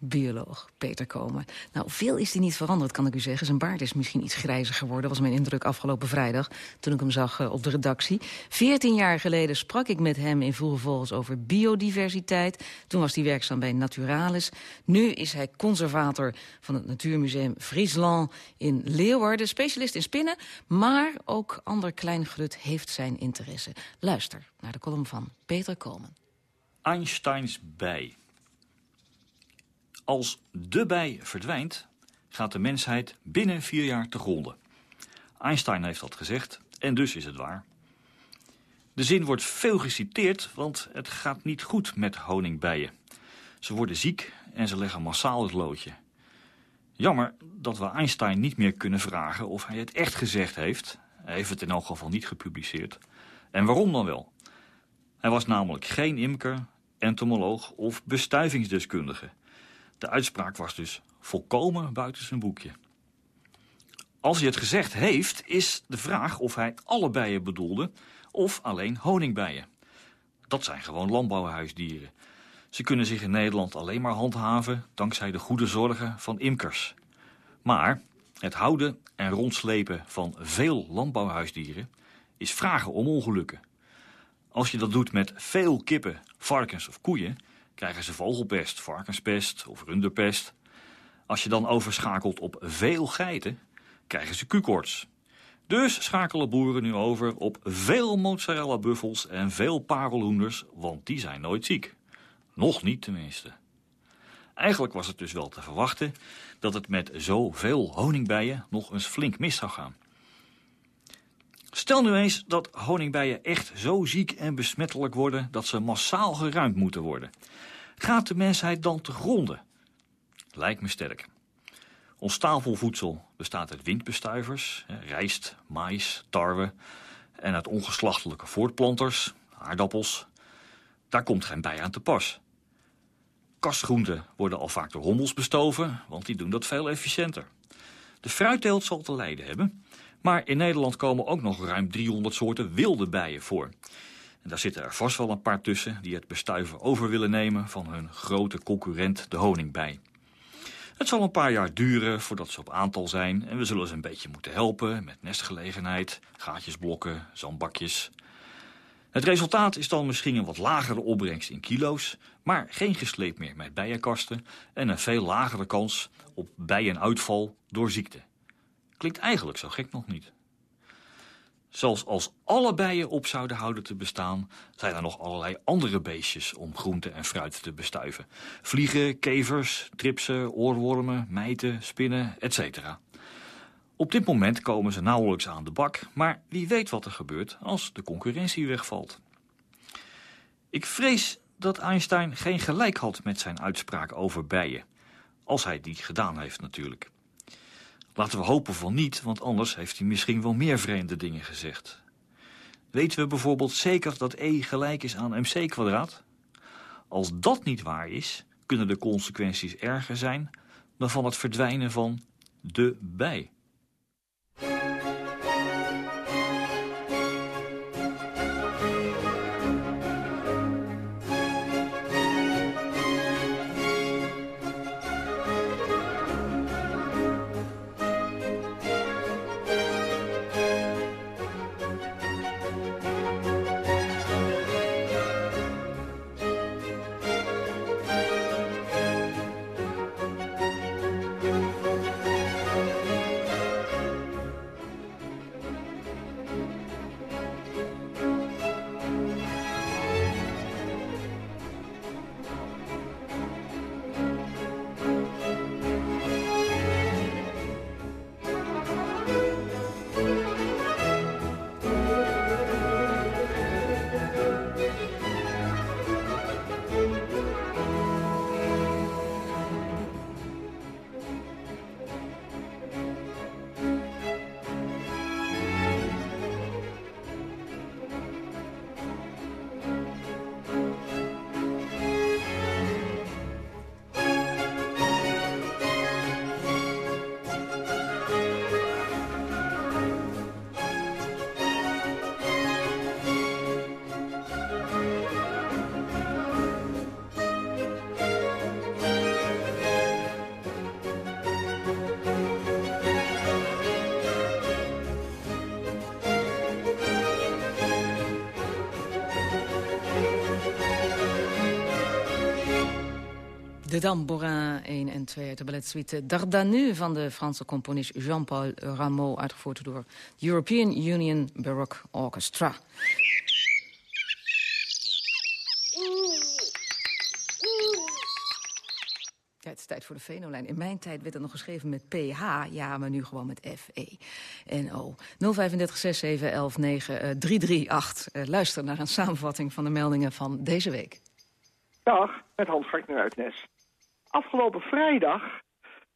bioloog Peter Komen. Nou, veel is hij niet veranderd, kan ik u zeggen. Zijn baard is misschien iets grijzer geworden, was mijn indruk afgelopen vrijdag... toen ik hem zag uh, op de redactie. Veertien jaar geleden sprak ik met hem in Vroege Vogels over biodiversiteit. Toen was hij werkzaam bij Naturalis. Nu is hij conservator van het Natuurmuseum Friesland in Leeuwarden. Specialist in spinnen, maar ook ander klein grut heeft zijn interesse. Luister naar de column van Peter Komen. Einsteins bij. Als de bij verdwijnt, gaat de mensheid binnen vier jaar te gronden. Einstein heeft dat gezegd en dus is het waar. De zin wordt veel geciteerd, want het gaat niet goed met honingbijen. Ze worden ziek en ze leggen massaal het loodje. Jammer dat we Einstein niet meer kunnen vragen of hij het echt gezegd heeft. Hij heeft het in elk geval niet gepubliceerd. En waarom dan wel? Hij was namelijk geen imker, entomoloog of bestuivingsdeskundige. De uitspraak was dus volkomen buiten zijn boekje. Als hij het gezegd heeft, is de vraag of hij alle bijen bedoelde of alleen honingbijen. Dat zijn gewoon landbouwhuisdieren. Ze kunnen zich in Nederland alleen maar handhaven dankzij de goede zorgen van imkers. Maar het houden en rondslepen van veel landbouwhuisdieren is vragen om ongelukken. Als je dat doet met veel kippen, varkens of koeien krijgen ze vogelpest, varkenspest of runderpest. Als je dan overschakelt op veel geiten, krijgen ze Q-koorts. Dus schakelen boeren nu over op veel mozzarella-buffels en veel parelhoenders, want die zijn nooit ziek. Nog niet tenminste. Eigenlijk was het dus wel te verwachten dat het met zoveel honingbijen nog eens flink mis zou gaan. Stel nu eens dat honingbijen echt zo ziek en besmettelijk worden dat ze massaal geruimd moeten worden. Gaat de mensheid dan te gronden? Lijkt me sterk. Ons tafelvoedsel bestaat uit windbestuivers, rijst, mais, tarwe en uit ongeslachtelijke voortplanters, aardappels. Daar komt geen bij aan te pas. Kastgroenten worden al vaak door hommels bestoven, want die doen dat veel efficiënter. De fruitteelt zal te lijden hebben, maar in Nederland komen ook nog ruim 300 soorten wilde bijen voor. En daar zitten er vast wel een paar tussen die het bestuiven over willen nemen van hun grote concurrent, de honingbij. Het zal een paar jaar duren voordat ze op aantal zijn en we zullen ze een beetje moeten helpen met nestgelegenheid, gaatjesblokken, zandbakjes. Het resultaat is dan misschien een wat lagere opbrengst in kilo's, maar geen gesleep meer met bijenkasten en een veel lagere kans op bijenuitval door ziekte. Klinkt eigenlijk zo gek nog niet. Zelfs als alle bijen op zouden houden te bestaan... zijn er nog allerlei andere beestjes om groente en fruit te bestuiven. Vliegen, kevers, tripsen, oorwormen, mijten, spinnen, etc. Op dit moment komen ze nauwelijks aan de bak... maar wie weet wat er gebeurt als de concurrentie wegvalt. Ik vrees dat Einstein geen gelijk had met zijn uitspraak over bijen. Als hij die gedaan heeft natuurlijk. Laten we hopen van niet, want anders heeft hij misschien wel meer vreemde dingen gezegd. Weten we bijvoorbeeld zeker dat E gelijk is aan mc kwadraat? Als dat niet waar is, kunnen de consequenties erger zijn dan van het verdwijnen van de bij. De Damborin 1 en 2 uit de balletsuite Dardanu van de Franse componist Jean-Paul Rameau, uitgevoerd door European Union Baroque Orchestra. Het is tijd voor de Venolijn. In mijn tijd werd het nog geschreven met PH. Ja, maar nu gewoon met F-E en O. 035 67 11 9 338. luister naar een samenvatting van de meldingen van deze week. Dag, met Hans Gartner uit Nes. Afgelopen vrijdag,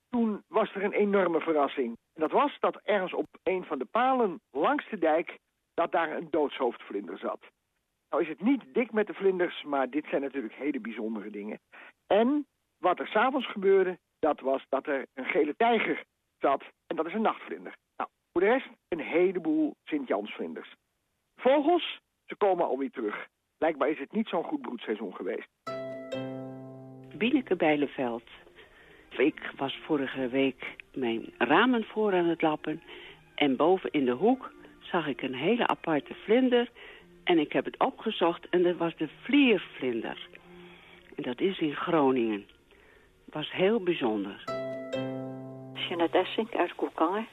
toen was er een enorme verrassing. En dat was dat ergens op een van de palen langs de dijk... dat daar een doodshoofdvlinder zat. Nou is het niet dik met de vlinders, maar dit zijn natuurlijk hele bijzondere dingen. En wat er s'avonds gebeurde, dat was dat er een gele tijger zat. En dat is een nachtvlinder. Nou, voor de rest een heleboel Sint-Jansvlinders. Vogels, ze komen alweer terug. Blijkbaar is het niet zo'n goed broedseizoen geweest. Bieleke Bijleveld. Ik was vorige week mijn ramen voor aan het lappen. En boven in de hoek zag ik een hele aparte vlinder. En ik heb het opgezocht en dat was de vliervlinder. En dat is in Groningen. was heel bijzonder. Jeanette Essink uit Koekangen.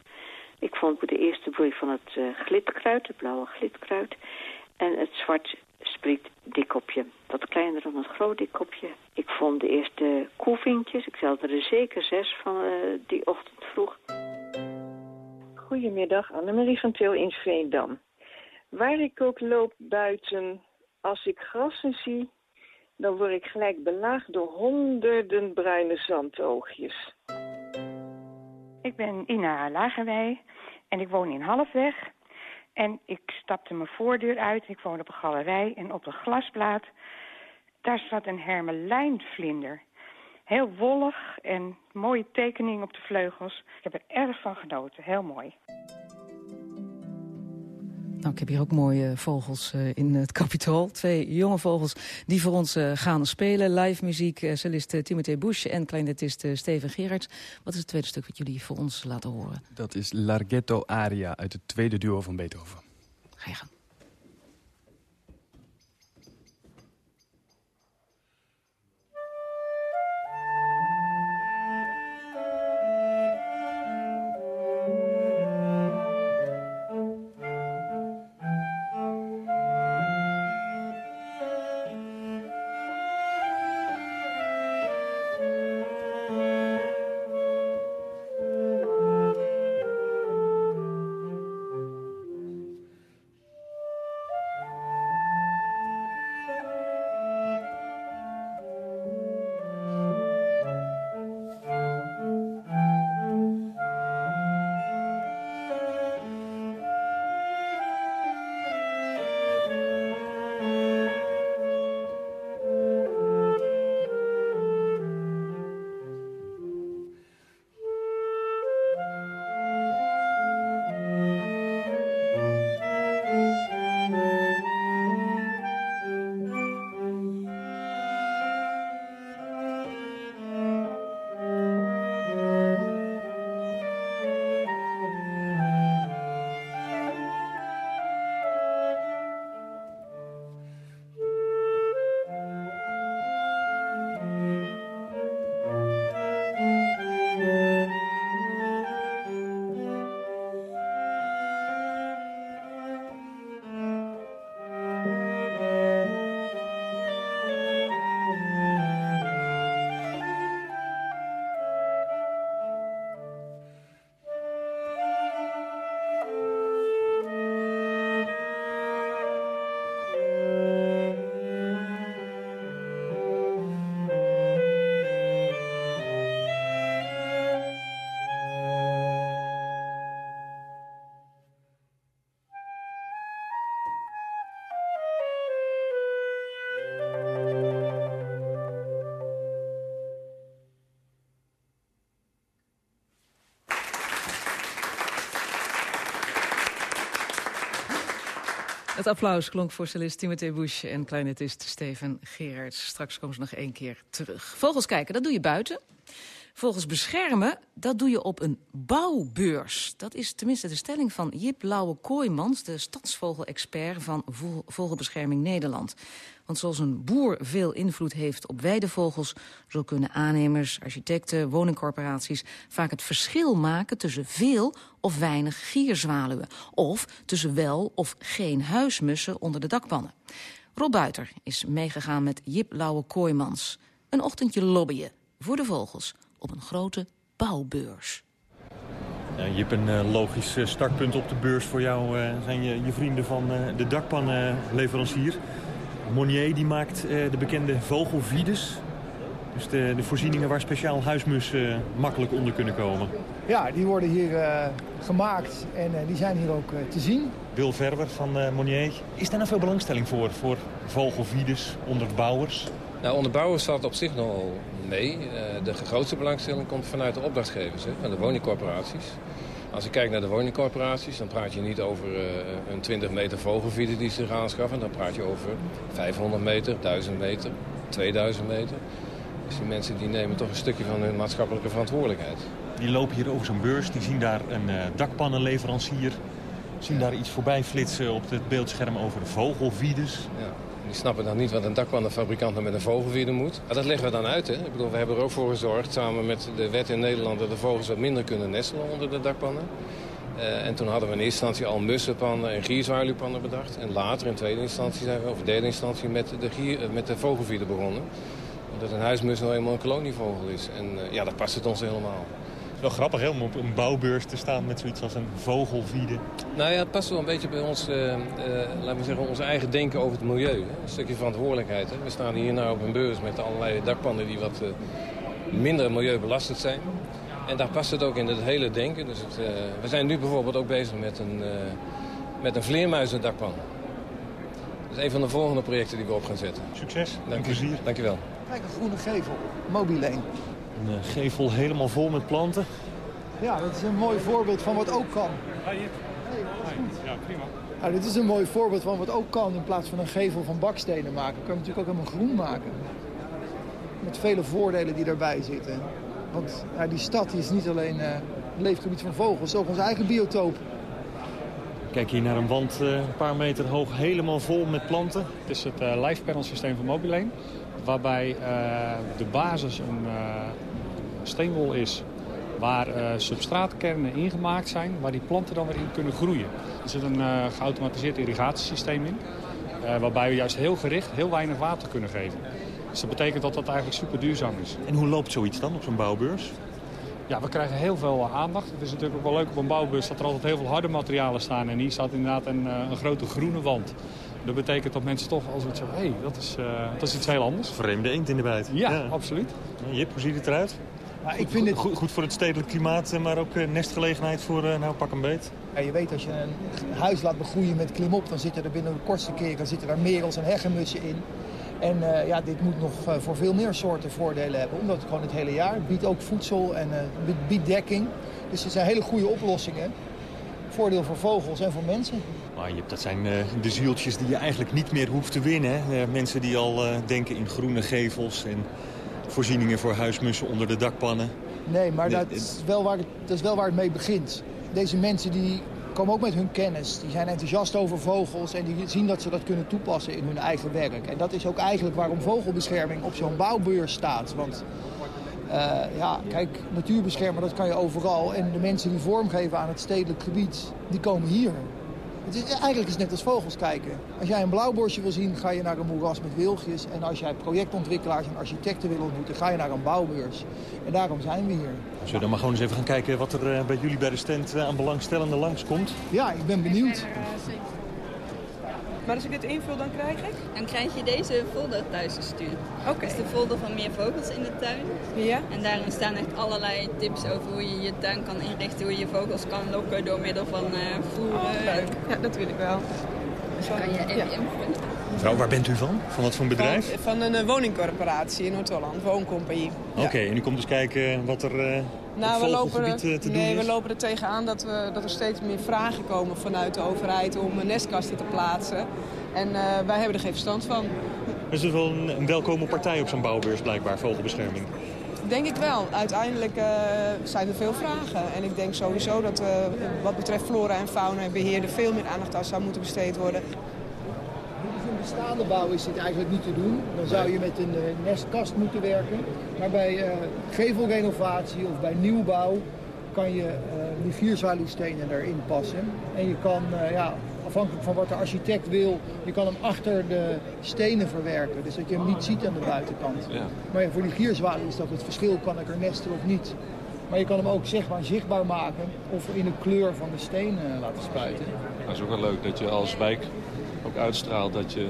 Ik vond de eerste bloei van het uh, glitkruid, het blauwe glitkruid... en het zwart spriet dikkopje. Wat kleiner dan het groot dikkopje. Ik vond de eerste koevinkjes. Ik telde er zeker zes van uh, die ochtend vroeg. Goedemiddag, Annemarie van Til in Veendam. Waar ik ook loop buiten, als ik grassen zie... dan word ik gelijk belaagd door honderden bruine zandoogjes. Ik ben Ina Lagerwij en ik woon in Halfweg... En ik stapte mijn voordeur uit. Ik woon op een galerij en op een glasplaat... daar zat een hermelijnvlinder. Heel wollig en mooie tekening op de vleugels. Ik heb er erg van genoten. Heel mooi. Nou, ik heb hier ook mooie vogels uh, in het kapitool. Twee jonge vogels die voor ons uh, gaan spelen. Live muziek, uh, cellist Timothée Bush en kleinetist Steven Gerards. Wat is het tweede stuk wat jullie voor ons laten horen? Dat is Larghetto Aria uit het tweede duo van Beethoven. Ga je gang. Het applaus klonk voor cellist Timothée Bush en kleinetist Steven Gerards. Straks komen ze nog één keer terug. Vogels kijken, dat doe je buiten. Vogels beschermen, dat doe je op een bouwbeurs. Dat is tenminste de stelling van Jip Lauwe-Kooijmans... de stadsvogelexpert van Vogelbescherming Nederland. Want zoals een boer veel invloed heeft op weidevogels... zo kunnen aannemers, architecten, woningcorporaties... vaak het verschil maken tussen veel of weinig gierzwaluwen... of tussen wel of geen huismussen onder de dakpannen. Rob Buiter is meegegaan met Jip Lauwe-Kooijmans. Een ochtendje lobbyen voor de vogels op een grote bouwbeurs. Ja, je hebt een uh, logisch uh, startpunt op de beurs voor jou. Uh, zijn je, je, vrienden van de dakpannenleverancier. Monnier die maakt de bekende vogelvides. Dus de, de, voorzieningen waar speciaal huismussen makkelijk onder kunnen komen. Ja, die worden hier gemaakt en die zijn hier ook te zien. Wil Verwer van Monnier. Is daar nou veel belangstelling voor, voor vogelvides onder bouwers? Nou, onder bouwers valt op zich nogal mee. de grootste belangstelling komt vanuit de opdrachtgevers, hè, van de woningcorporaties. Als ik kijk naar de woningcorporaties, dan praat je niet over uh, een 20 meter vogelvierde die ze gaan aanschaffen. Dan praat je over 500 meter, 1000 meter, 2000 meter. Dus die mensen die nemen toch een stukje van hun maatschappelijke verantwoordelijkheid. Die lopen hier over zo'n beurs, die zien daar een uh, dakpannenleverancier... zien daar iets voorbij flitsen op het beeldscherm over vogelvides. Ja. Die snappen dan niet wat een dakpannenfabrikant nou met een vogelvierde moet. Dat leggen we dan uit. Hè? Ik bedoel, we hebben er ook voor gezorgd, samen met de wet in Nederland... dat de vogels wat minder kunnen nestelen onder de dakpannen. Uh, en toen hadden we in eerste instantie al mussenpannen en gierzwaluwpannen bedacht. En later, in tweede instantie, zijn we, of derde instantie, met de, gier, met de begonnen. Omdat een huismus nou eenmaal een kolonievogel is. En uh, ja, dat past het ons helemaal wel grappig hè, om op een bouwbeurs te staan met zoiets als een vogelviede. Nou ja, het past wel een beetje bij ons, uh, uh, laten we zeggen, ons eigen denken over het milieu. Hè. Een stukje verantwoordelijkheid. Hè. We staan hier nou op een beurs met allerlei dakpannen die wat uh, minder milieubelastend zijn. En daar past het ook in het hele denken. Dus het, we zijn nu bijvoorbeeld ook bezig met een, met een vleermuizendakpan. Dat is een van de volgende projecten die we op gaan zetten. Succes Dank en plezier. Dank je wel. Kijk, een groene gevel. Mobileen. Een gevel helemaal vol met planten. Ja, dat is een mooi voorbeeld van wat ook kan. Ja, Ja, prima. Nou, dit is een mooi voorbeeld van wat ook kan in plaats van een gevel van bakstenen maken. Kan je natuurlijk ook helemaal groen maken. Met vele voordelen die daarbij zitten. Want ja, die stad die is niet alleen uh, een leefgebied van vogels, het is ook ons eigen biotoop. Kijk hier naar een wand uh, een paar meter hoog, helemaal vol met planten. Het is het uh, live panel systeem van Mobilane. Waarbij de basis een steenwol is waar uh, substraatkernen ingemaakt zijn, waar die planten dan weer in kunnen groeien. Er zit een uh, geautomatiseerd irrigatiesysteem in, uh, waarbij we juist heel gericht heel weinig water kunnen geven. Dus dat betekent dat dat eigenlijk super duurzaam is. En hoe loopt zoiets dan op zo'n bouwbeurs? Ja, we krijgen heel veel aandacht. Het is natuurlijk ook wel leuk op een bouwbeurs dat er altijd heel veel harde materialen staan. En hier staat inderdaad een, een grote groene wand. Dat betekent dat mensen toch als iets zeggen, hé, hey, dat, is, dat is iets heel anders. Vreemde eend in de bijt. Ja, ja. absoluut. Jip, hoe ziet het eruit? Maar ik vind het... goed, goed voor het stedelijk klimaat, maar ook nestgelegenheid voor nou, pak een beet. Ja, je weet, als je een huis laat begroeien met klimop... dan zitten er binnen de kortste keer dan zitten er merels en heggenmussen in. En uh, ja, dit moet nog uh, voor veel meer soorten voordelen hebben. Omdat het gewoon het hele jaar biedt ook voedsel en uh, biedt dekking. Dus het zijn hele goede oplossingen. Voordeel voor vogels en voor mensen. Maar je, dat zijn de zieltjes die je eigenlijk niet meer hoeft te winnen. Mensen die al denken in groene gevels en voorzieningen voor huismussen onder de dakpannen. Nee, maar dat, is wel waar het, dat is wel waar het mee begint. Deze mensen die komen ook met hun kennis. Die zijn enthousiast over vogels en die zien dat ze dat kunnen toepassen in hun eigen werk. En dat is ook eigenlijk waarom vogelbescherming op zo'n bouwbeurs staat. Want uh, ja, kijk, natuurbeschermen dat kan je overal. En de mensen die vormgeven aan het stedelijk gebied, die komen hier. Het is, eigenlijk is het net als vogels kijken. Als jij een blauwborstje wil zien, ga je naar een moeras met wilgjes. En als jij projectontwikkelaars en architecten wil ontmoeten, ga je naar een bouwbeurs. En daarom zijn we hier. Zullen we dan maar gewoon eens even gaan kijken wat er uh, bij jullie bij de stand uh, aan belangstellenden langskomt? Ja, ik ben benieuwd. Maar als ik dit invul, dan krijg ik? Dan krijg je deze folder thuis gestuurd. Oké. Okay. Dat is de folder van meer vogels in de tuin. Ja. En daarin staan echt allerlei tips over hoe je je tuin kan inrichten. Hoe je vogels kan lokken door middel van uh, voeren. Oh, leuk. Ja, dat wil ik wel. Dus kan je even ja. invullen. Mevrouw, waar bent u van? Van wat voor een bedrijf? Van, van een woningcorporatie in Noord-Holland, Wooncompagnie. Oké, okay, ja. en u komt dus kijken wat er uh, Nou, we lopen, er, eh, te doen nee, is? we lopen er tegenaan dat, we, dat er steeds meer vragen komen vanuit de overheid om nestkasten te plaatsen. En eh, wij hebben er geen verstand van. Is het wel een, een welkome partij op zo'n bouwbeurs blijkbaar, vogelbescherming? Denk ik wel. Uiteindelijk eh, zijn er veel vragen. En ik denk sowieso dat eh, wat betreft flora en fauna en beheer er veel meer aandacht aan zou moeten besteed worden. Bestaande bouw is dit eigenlijk niet te doen. Dan zou je met een eh, nestkast moeten werken. Maar bij eh, gevelrenovatie of bij nieuwbouw kan je uh, rivierzwaluwstenen erin passen. En je kan, eh, ja, afhankelijk van wat de architect wil, je kan hem achter de stenen verwerken. Dus dat je hem niet ziet aan de buitenkant. Ja. Maar ja, voor die gierzwaluw is dat het verschil, kan ik er nesten of niet. Maar je kan hem ook zeg maar, zichtbaar maken of in de kleur van de stenen laten spuiten. Dat is ook wel leuk dat je als wijk ook uitstraalt dat je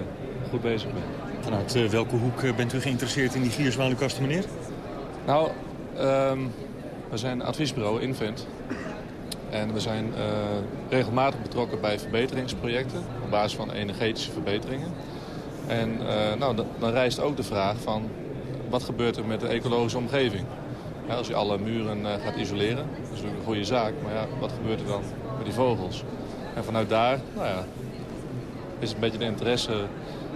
goed bezig bent. Vanuit uh, welke hoek uh, bent u geïnteresseerd in die gierzwaluwkasten, meneer? Nou, um, we zijn een adviesbureau Invent. En we zijn uh, regelmatig betrokken bij verbeteringsprojecten op basis van energetische verbeteringen. En nou, dan rijst ook de vraag van wat gebeurt er met de ecologische omgeving? Ja, als je alle muren gaat isoleren, dat is natuurlijk een goede zaak. Maar ja, wat gebeurt er dan met die vogels? En vanuit daar, nou ja, is een beetje de interesse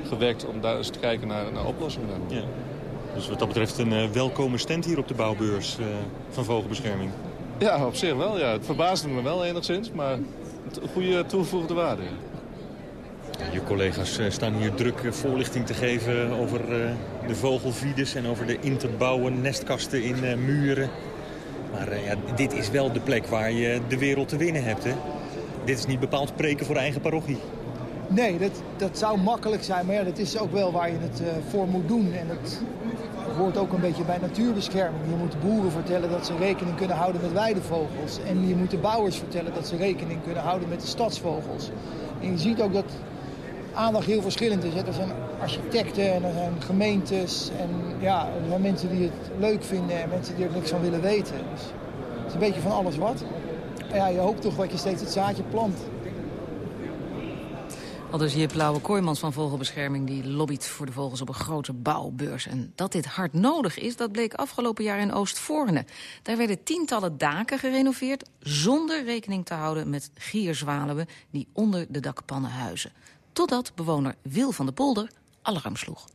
gewekt om daar eens te kijken naar, naar oplossingen. Ja. Dus wat dat betreft een uh, welkome stand hier op de bouwbeurs uh, van vogelbescherming. Ja, op zich wel. Ja. Het verbaasde me wel enigszins, maar een goede toegevoegde waarde. Ja, je collega's uh, staan hier druk voorlichting te geven over de vogelvides en over de in te bouwen nestkasten in muren. Maar ja, dit is wel de plek waar je de wereld te winnen hebt. Hè? Dit is niet bepaald preken voor eigen parochie. Nee, dat, dat zou makkelijk zijn, maar ja, dat is ook wel waar je het uh, voor moet doen. En dat hoort ook een beetje bij natuurbescherming. Je moet boeren vertellen dat ze rekening kunnen houden met weidevogels. En je moet de bouwers vertellen dat ze rekening kunnen houden met de stadsvogels. En je ziet ook dat aandacht heel verschillend is. Er zijn architecten en er zijn gemeentes. En ja, er zijn mensen die het leuk vinden en mensen die er niks van willen weten. Dus het is een beetje van alles wat. Ja, je hoopt toch dat je steeds het zaadje plant. Al dus Jip Blauwe Kooijmans van Vogelbescherming... die lobbyt voor de vogels op een grote bouwbeurs. En dat dit hard nodig is, dat bleek afgelopen jaar in Oostvoorne. Daar werden tientallen daken gerenoveerd... zonder rekening te houden met gierzwaluwen die onder de dakpannen huizen. Totdat bewoner Wil van de Polder alarm sloeg.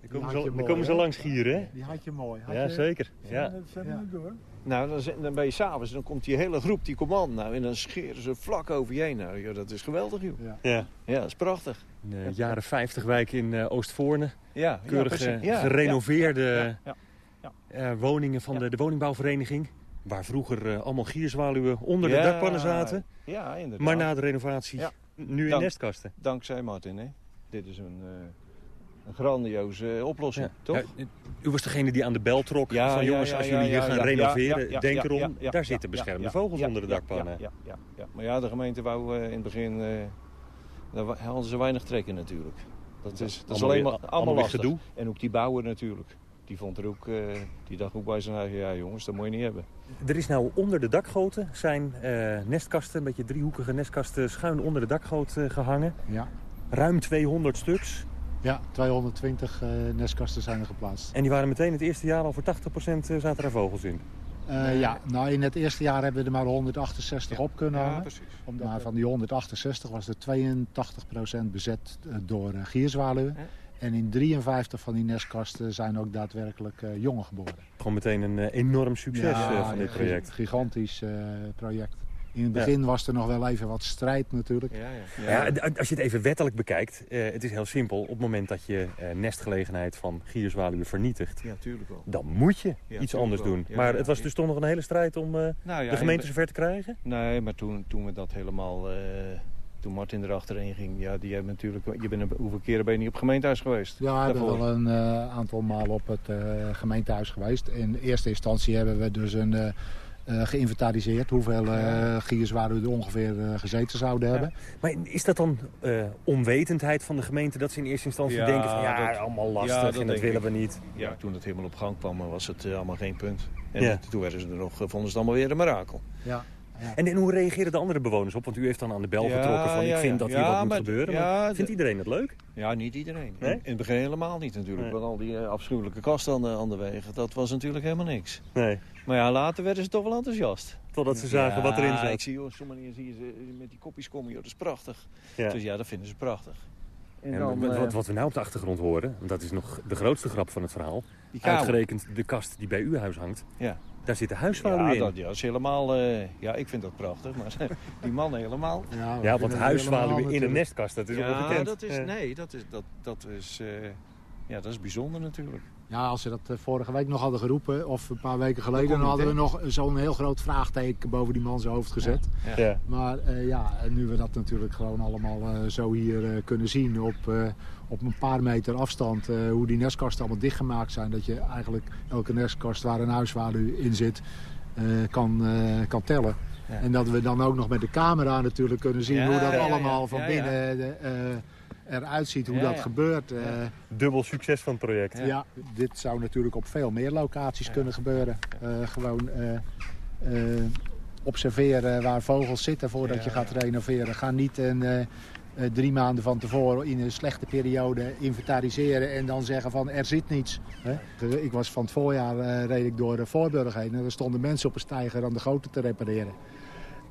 Dan komen, ze, dan komen ze langs gieren, hè? Die had je mooi. Had ja, je... zeker. Ja. ja. door. Nou, dan, dan ben je s'avonds, dan komt die hele groep, die command nou, en dan scheren ze vlak over je heen. Nou, ja, dat is geweldig, joh. Ja, ja. ja dat is prachtig. Een uh, jaren 50 wijk in uh, Oostvoorne. Ja, Keurig ja, uh, gerenoveerde woningen van de, de woningbouwvereniging. Waar vroeger allemaal gierzwaluwen onder de dakpannen zaten. Ja, inderdaad. Maar na de renovatie nu in Dank, nestkasten. Dankzij Martin, hè. Dit is een... Een grandioze oplossing, ja. toch? Ja, u was degene die aan de bel trok ja, van jongens, als jullie hier gaan renoveren, denk erom, daar zitten beschermde vogels onder de dakpannen. Ja, ja, ja, Maar ja, de gemeente wou uh, in het begin, uh, daar hadden ze weinig trekken natuurlijk. Dat is, dat is alleen maar allemaal, allemaal lastig. Gedoe. En ook die bouwer natuurlijk. Die vond er ook, uh, die dacht ook bij zijn eigen, ja jongens, dat moet je niet hebben. Er is nou onder de dakgoten zijn nestkasten, een beetje driehoekige nestkasten, schuin onder de dakgoot gehangen. Ja. Ruim 200 stuks. Ja, 220 uh, nestkasten zijn er geplaatst. En die waren meteen het eerste jaar al voor 80% zaten er vogels in? Uh, ja, nou in het eerste jaar hebben we er maar 168 ja. op kunnen ja, hangen. Precies. Omdat maar van die 168 was er 82% bezet door uh, gierzwaluwen. Ja. En in 53 van die nestkasten zijn ook daadwerkelijk uh, jongen geboren. Gewoon meteen een enorm succes ja, van dit project. gigantisch project. In het begin ja. was er nog wel even wat strijd natuurlijk. Ja, ja. ja, als je het even wettelijk bekijkt, uh, het is heel simpel. Op het moment dat je uh, nestgelegenheid van gierzwaluwen vernietigt... Ja, tuurlijk wel. dan moet je iets anders wel. doen. maar het was dus toch nog een hele strijd om uh, nou, de gemeente zover te krijgen? Nee, maar toen, toen we dat helemaal... toen Martin erachterheen ging, ja, die hebben natuurlijk... Je bent, hoeveel keren ben je niet op gemeentehuis geweest? Ja, we hebben wel een aantal malen op het gemeentehuis geweest. In eerste instantie hebben we dus een... Uh, geïnventariseerd hoeveel uh, gierzwaluwen er ongeveer uh, gezeten zouden hebben. Maar is dat dan onwetendheid van de gemeente dat ze in eerste instantie ja, denken van ja, dat, allemaal lastig ja, dat en dat willen ik. we niet? Ja, toen het helemaal op gang kwam was het allemaal geen punt. En toen werden ze er nog, vonden ze het allemaal weer een mirakel. Ja. En, en hoe reageren de andere bewoners op? Want u heeft dan aan de bel Ja, getrokken van ja, ik vind ja. dat hier Ja, wat moet maar- gebeuren. ja, maar de- vindt iedereen het leuk? Ja, niet iedereen. Nee? In het begin helemaal niet natuurlijk. Nee. Want al die eh, afschuwelijke kasten aan de, aan de wegen, dat was natuurlijk helemaal niks. Nee. Maar ja, later werden ze toch wel enthousiast. Totdat ze zagen wat erin zat. ik zie, joh, sommige manier zie je ze met die kopjes komen, joh, dat is prachtig. Ja. Dus ja, dat vinden ze prachtig. En dan, wat, eh, wat, wat we nou op de achtergrond horen, want dat is nog de grootste grap van het verhaal. Uitgerekend de kast die bij uw huis hangt. Ja. Daar zit de huisvaluw ja, in. dat, ja, dat is helemaal... eh, ja, ik vind dat prachtig, maar die mannen helemaal. Ja, want huisvaluwen in een nestkast, dat is ja, onbekend. dat is, Ja. nee, dat is, dat, dat is, eh, ja, dat is bijzonder natuurlijk. Ja, als ze dat eh, vorige week nog hadden geroepen, of een paar weken geleden, dan hadden we nog zo'n heel groot vraagteken boven die man zijn hoofd gezet. Ja. Ja. Maar eh, ja, nu we dat natuurlijk gewoon allemaal eh, zo hier eh, kunnen zien op, eh, op een paar meter afstand, eh, hoe die nestkasten allemaal dichtgemaakt zijn, dat je eigenlijk elke nestkast waar een huisvaluw in zit, eh, kan, eh, kan tellen. Ja. En dat we dan ook nog met de camera natuurlijk kunnen zien Ja, hoe dat ja, ja, allemaal van ja, ja. binnen eruit ziet, hoe Ja, dat ja. gebeurt. eh. Dubbel succes van het project. Ja. dit zou natuurlijk op veel meer locaties kunnen gebeuren. Eh, gewoon eh, eh, observeren waar vogels zitten voordat Ja, je gaat renoveren. Ga niet een, drie maanden van tevoren in een slechte periode inventariseren en dan zeggen van er zit niets. Hè? Ik was van het voorjaar eh, reed ik door de Voorburg heen en er stonden mensen op een steiger aan de goten te repareren.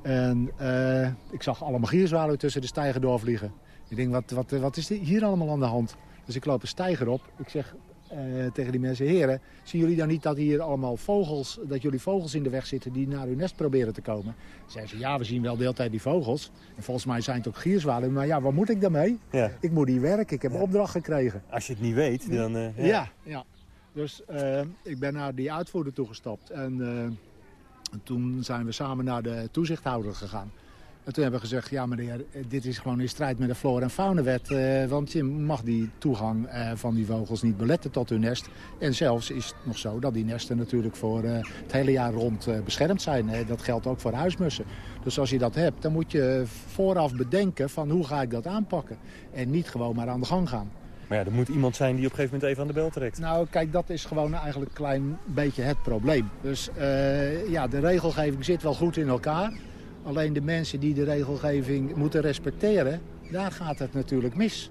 En eh, ik zag allemaal gierzwaluwen tussen de steiger doorvliegen. Ik denk, wat, wat, wat is hier allemaal aan de hand? Dus ik loop een steiger op. Ik zeg eh, tegen die mensen, heren, zien jullie dan niet dat hier allemaal vogels, dat jullie vogels in de weg zitten die naar hun nest proberen te komen? Zeiden ze, ja, we zien wel de hele tijd die vogels. En volgens mij zijn het ook gierzwaluwen, maar ja, wat moet ik daarmee? Ja. Ik moet hier werken, ik heb opdracht gekregen. Als je het niet weet, dan... eh, Ja, ja. Dus eh, ik ben naar die uitvoerder toegestapt. En toen zijn we samen naar de toezichthouder gegaan. En toen hebben we gezegd, ja meneer, eh, dit is gewoon in strijd met de flora- en faunawet. eh want je mag die toegang eh, van die vogels niet beletten tot hun nest. En zelfs is het nog zo dat die nesten natuurlijk voor eh, het hele jaar rond eh, beschermd zijn. hè. Dat geldt ook voor huismussen. Dus als je dat hebt, dan moet je vooraf bedenken van hoe ga ik dat aanpakken. En niet gewoon maar aan de gang gaan. Maar ja, er moet iemand zijn die op een gegeven moment even aan de bel trekt. Nou, kijk, dat is gewoon eigenlijk een klein beetje het probleem. Dus ja, de regelgeving zit wel goed in elkaar. Alleen de mensen die de regelgeving moeten respecteren, daar gaat het natuurlijk mis.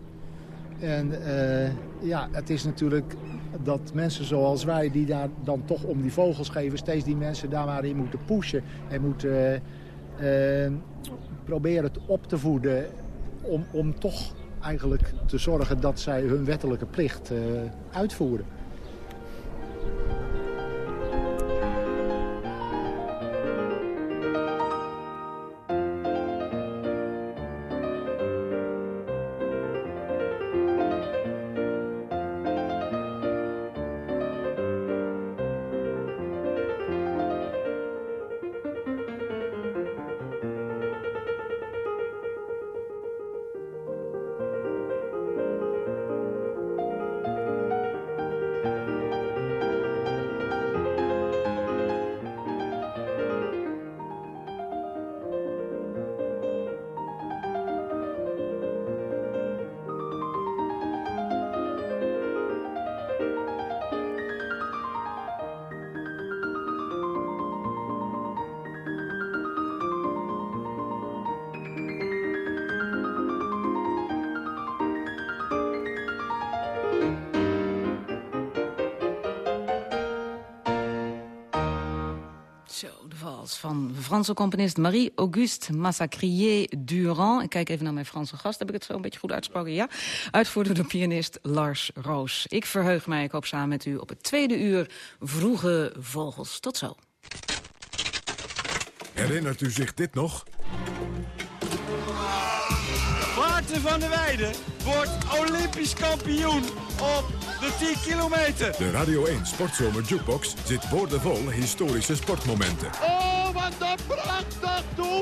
En eh, ja, het is natuurlijk dat mensen zoals wij, die daar dan toch om die vogels geven... steeds die mensen daar maar in moeten pushen en moeten eh, eh, proberen het op te voeden... Om, om toch eigenlijk te zorgen dat zij hun wettelijke plicht uitvoeren. Franse componist Marie-Auguste Massacrier Durand. Ik kijk even naar mijn Franse gast, heb ik het zo een beetje goed uitgesproken? Ja. Uitvoerder door pianist Lars Roos. Ik verheug mij, ik hoop samen met u, op het tweede uur Vroege Vogels. Tot zo. Herinnert u zich dit nog? Maarten van der Weijden wordt Olympisch kampioen op de 10 kilometer. De Radio 1 Sportzomer Jukebox zit boordevol historische sportmomenten.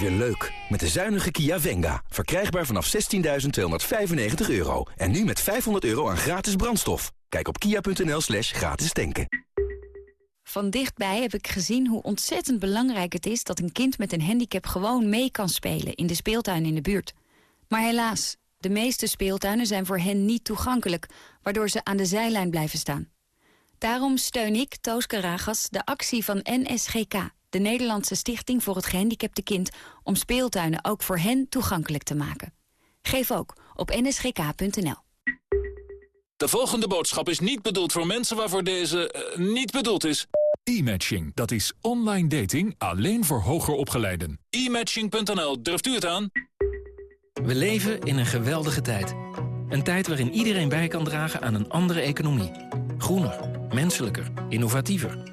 Weer leuk. Met de zuinige Kia Venga. Verkrijgbaar vanaf 16.295 euro. En nu met 500 euro aan gratis brandstof. Kijk op kia.nl slash gratis tanken. Van dichtbij heb ik gezien hoe ontzettend belangrijk het is... dat een kind met een handicap gewoon mee kan spelen in de speeltuin in de buurt. Maar helaas, de meeste speeltuinen zijn voor hen niet toegankelijk... waardoor ze aan de zijlijn blijven staan. Daarom steun ik, Toos Karagas, de actie van NSGK... de Nederlandse Stichting voor het Gehandicapte Kind... om speeltuinen ook voor hen toegankelijk te maken. Geef ook op nsgk.nl. De volgende boodschap is niet bedoeld voor mensen waarvoor deze eh, niet bedoeld is. E-matching, dat is online dating alleen voor hoger opgeleiden. E-matching.nl, durft u het aan? We leven in een geweldige tijd. Een tijd waarin iedereen bij kan dragen aan een andere economie. Groener, menselijker, innovatiever.